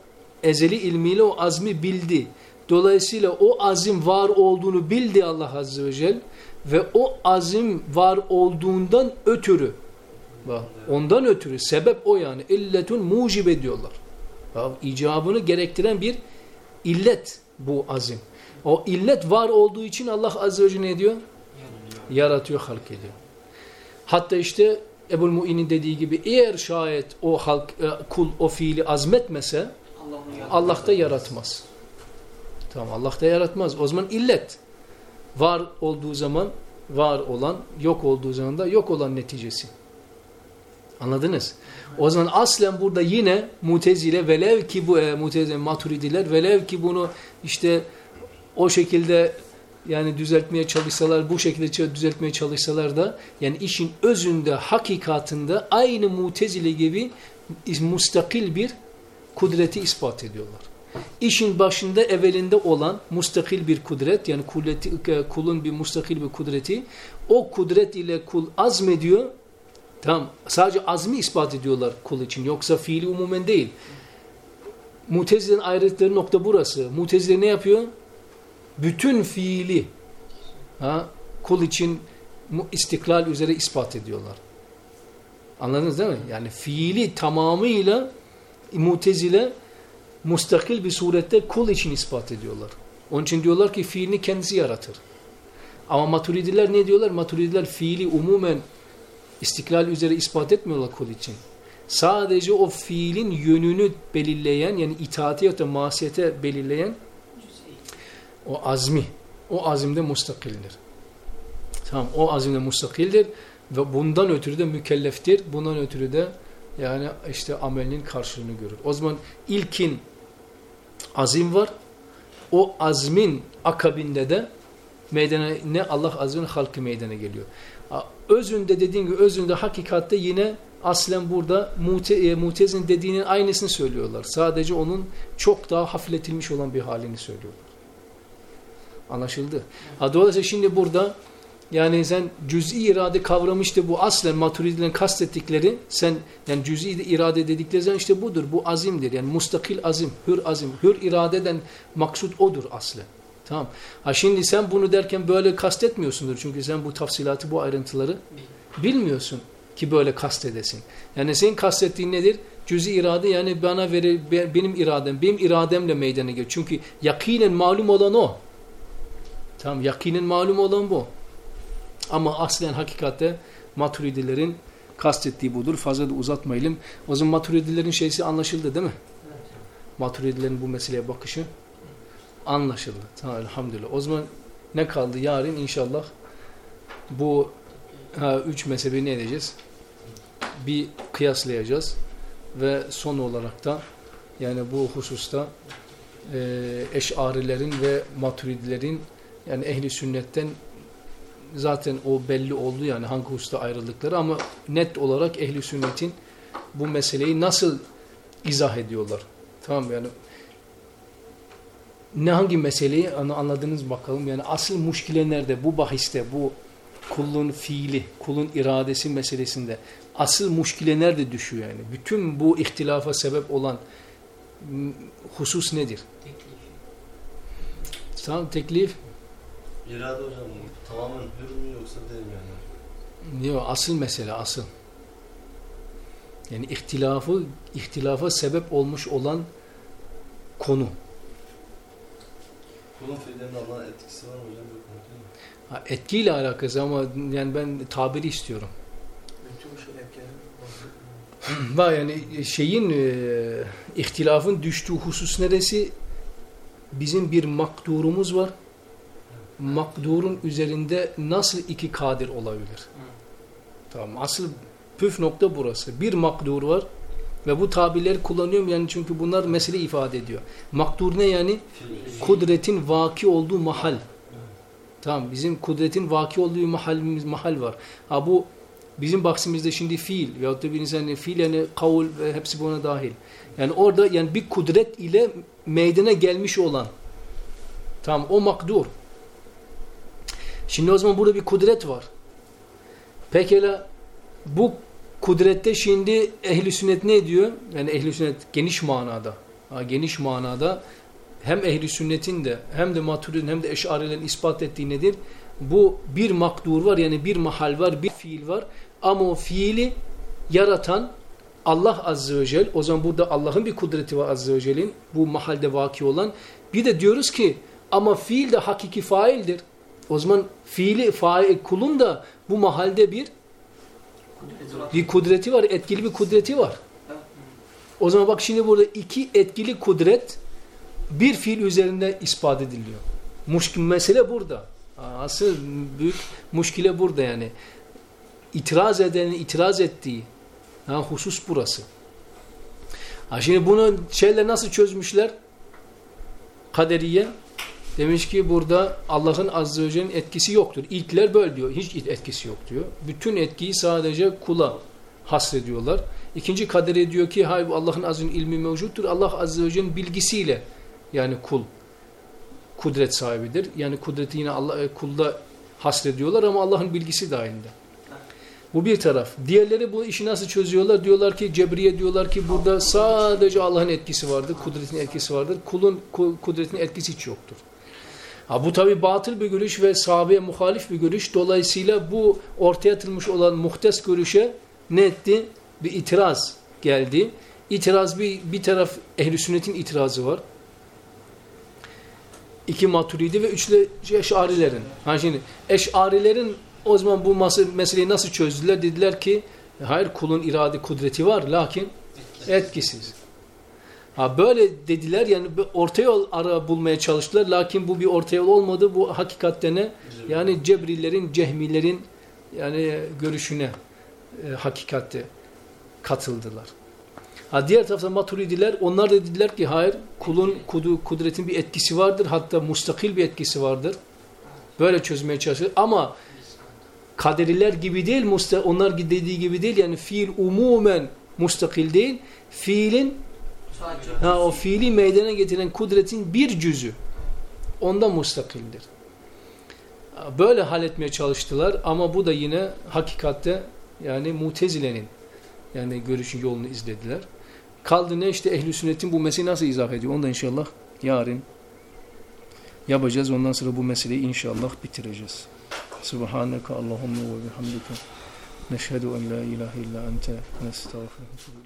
Speaker 2: ezeli ilmiyle o azmi bildi. Dolayısıyla o azim var olduğunu bildi Allah azze ve celle ve o azim var olduğundan ötürü ondan ötürü sebep o yani illetun mucibe diyorlar. Bak, gerektiren bir illet bu azim. O illet var olduğu için Allah azze ve celle ne diyor? Yaratıyor, halk ediyor. Hatta işte Ebul Mu'in'in dediği gibi eğer şayet o halk, e, kul o fiili azmetmese Allah da yaratmaz. Tamam Allah da yaratmaz. O zaman illet. Var olduğu zaman var olan, yok olduğu zaman da yok olan neticesi. Anladınız? O zaman aslen burada yine mutezile velev ki bu e, mutezile maturidiler velev ki bunu işte o şekilde yani düzeltmeye çalışsalar, bu şekilde düzeltmeye çalışsalar da yani işin özünde, hakikatında aynı mutezile gibi mustakil bir kudreti ispat ediyorlar. İşin başında evvelinde olan mustakil bir kudret yani kuleti, kulun bir mustakil bir kudreti o kudret ile kul azmediyor. Tamam sadece azmi ispat ediyorlar kul için yoksa fiili umumen değil. Mutezile'nin ayrıtları nokta burası. Mutezile ne yapıyor? Bütün fiili ha, kul için istiklal üzere ispat ediyorlar. Anladınız değil mi? Yani fiili tamamıyla mutezile mustakil bir surette kul için ispat ediyorlar. Onun için diyorlar ki fiilini kendisi yaratır. Ama maturidiler ne diyorlar? Maturidiler fiili umumen istiklal üzere ispat etmiyorlar kul için. Sadece o fiilin yönünü belirleyen yani itaati ya da masiyete belirleyen o azmi, o azimde mustakildir. Tamam, o azimde mustakildir ve bundan ötürü de mükelleftir. Bundan ötürü de yani işte amelinin karşılığını görür. O zaman ilkin azim var. O azmin akabinde de meydana ne Allah azmin halkı meydana geliyor. Özünde dediğin gibi özünde hakikatte yine aslen burada mute, e, mutezin dediğinin aynısını söylüyorlar. Sadece onun çok daha hafifletilmiş olan bir halini söylüyorlar. Anlaşıldı. Ha, dolayısıyla şimdi burada yani sen cüz'i irade kavramıştı bu aslen maturidilerin kastettikleri sen yani cüz'i irade dedikleri zaman işte budur. Bu azimdir. Yani mustakil azim, hür azim. Hür iradeden maksut odur aslen. Tamam. Ha şimdi sen bunu derken böyle kastetmiyorsundur. Çünkü sen bu tafsilatı, bu ayrıntıları bilmiyorsun ki böyle kastedesin. Yani senin kastettiğin nedir? Cüz'i irade yani bana verir, benim iradem, benim irademle meydana geliyor. Çünkü yakinen malum olan o. Tamam, yakinen malum olan bu. Ama aslen hakikatte maturidilerin kastettiği budur. Fazla da uzatmayalım. O zaman maturidilerin şeysi anlaşıldı değil mi? Evet. Maturidilerin bu meseleye bakışı anlaşıldı. Tamam elhamdülillah. O zaman ne kaldı? Yarın inşallah bu ha, üç mezhebi ne edeceğiz? Bir kıyaslayacağız ve son olarak da yani bu hususta e, eşarilerin ve maturidilerin yani ehli sünnetten zaten o belli oldu yani hangi hususta ayrıldıkları ama net olarak ehli sünnetin bu meseleyi nasıl izah ediyorlar. Tamam yani ne hangi meseleyi anladınız bakalım. Yani asıl muşkile nerede? Bu bahiste, bu kulun fiili, kulun iradesi meselesinde asıl muşkile nerede düşüyor yani? Bütün bu ihtilafa sebep olan husus nedir? Teklif. Tamam teklif.
Speaker 4: İrade hocam tamamen hür mü yoksa değil mi yani?
Speaker 2: Yok asıl mesele asıl. Yani ihtilafı, ihtilafa sebep olmuş olan konu.
Speaker 4: Kulun fiillerinde Allah'ın etkisi var mı hocam?
Speaker 2: Ha, etkiyle alakası ama yani ben tabiri istiyorum. Var yani şeyin e, ihtilafın düştüğü husus neresi? Bizim bir makdurumuz var makdurun üzerinde nasıl iki kadir olabilir? Tamam. Asıl püf nokta burası. Bir makdur var ve bu tabirleri kullanıyorum yani çünkü bunlar mesele ifade ediyor. Makdur ne yani? Kudretin vaki olduğu mahal. Tamam bizim kudretin vaki olduğu mahal, mahal var. Ha bu Bizim bahsimizde şimdi fiil veyahut da bir insan fiil yani kavul ve hepsi buna dahil. Yani orada yani bir kudret ile meydana gelmiş olan. Tamam o makdur. Şimdi o zaman burada bir kudret var. Pekala bu kudrette şimdi ehli sünnet ne diyor? Yani ehli sünnet geniş manada. Ha, geniş manada hem ehli sünnetin de hem de maturidin hem de eşarilerin ispat ettiği nedir? Bu bir makdur var yani bir mahal var bir fiil var ama o fiili yaratan Allah Azze ve Celle o zaman burada Allah'ın bir kudreti var Azze ve Celle'in bu mahalde vaki olan bir de diyoruz ki ama fiil de hakiki faildir. O zaman fiili fail, kulun da bu mahalde bir bir kudreti var, etkili bir kudreti var. O zaman bak şimdi burada iki etkili kudret bir fiil üzerinde ispat ediliyor. Muşkil mesele burada. Asıl büyük muşkile burada yani. İtiraz edenin itiraz ettiği ha, husus burası. Ha şimdi bunu şeyler nasıl çözmüşler? Kaderiye demiş ki burada Allah'ın azze ve celle'nin etkisi yoktur. İlkler böyle diyor. Hiç etkisi yok diyor. Bütün etkiyi sadece kula hasrediyorlar. İkinci kaderi diyor ki hayır Allah'ın azze ilmi mevcuttur. Allah azze ve celle'nin bilgisiyle yani kul kudret sahibidir. Yani kudreti yine Allah e, kulda hasrediyorlar ama Allah'ın bilgisi dahilinde. Bu bir taraf. Diğerleri bu işi nasıl çözüyorlar? Diyorlar ki Cebriye diyorlar ki burada sadece Allah'ın etkisi vardır. Kudretin etkisi vardır. Kulun kudretin etkisi hiç yoktur. Ha, bu tabi batıl bir görüş ve sahabeye muhalif bir görüş. Dolayısıyla bu ortaya atılmış olan muhtes görüşe ne etti? Bir itiraz geldi. İtiraz bir, bir taraf ehl sünnetin itirazı var. İki maturidi ve üçlü eşarilerin. Ha şimdi eşarilerin o zaman bu meseleyi nasıl çözdüler? Dediler ki hayır kulun irade kudreti var lakin etkisiz. Ha böyle dediler yani orta yol ara bulmaya çalıştılar lakin bu bir orta yol olmadı. Bu hakikatte ne? Yani Cebrillerin, Cehmilerin yani görüşüne e, hakikatte katıldılar. Ha diğer tarafta Maturidiler onlar da dediler ki hayır kulun kudu, kudretin bir etkisi vardır hatta mustakil bir etkisi vardır. Böyle çözmeye çalışır ama kaderiler gibi değil onlar dediği gibi değil yani fiil umumen mustakil değil fiilin ha, o fiili meydana getiren kudretin bir cüzü ondan mustakildir. Böyle halletmeye çalıştılar ama bu da yine hakikatte yani mutezilenin yani görüşün yolunu izlediler. Kaldı ne işte ehli sünnetin bu meseleyi nasıl izah ediyor? Onu da inşallah yarın yapacağız. Ondan sonra bu meseleyi inşallah bitireceğiz. Subhaneke Allahumma ve bihamdike neşhedü en la ilahe illa ente nestağfirullah.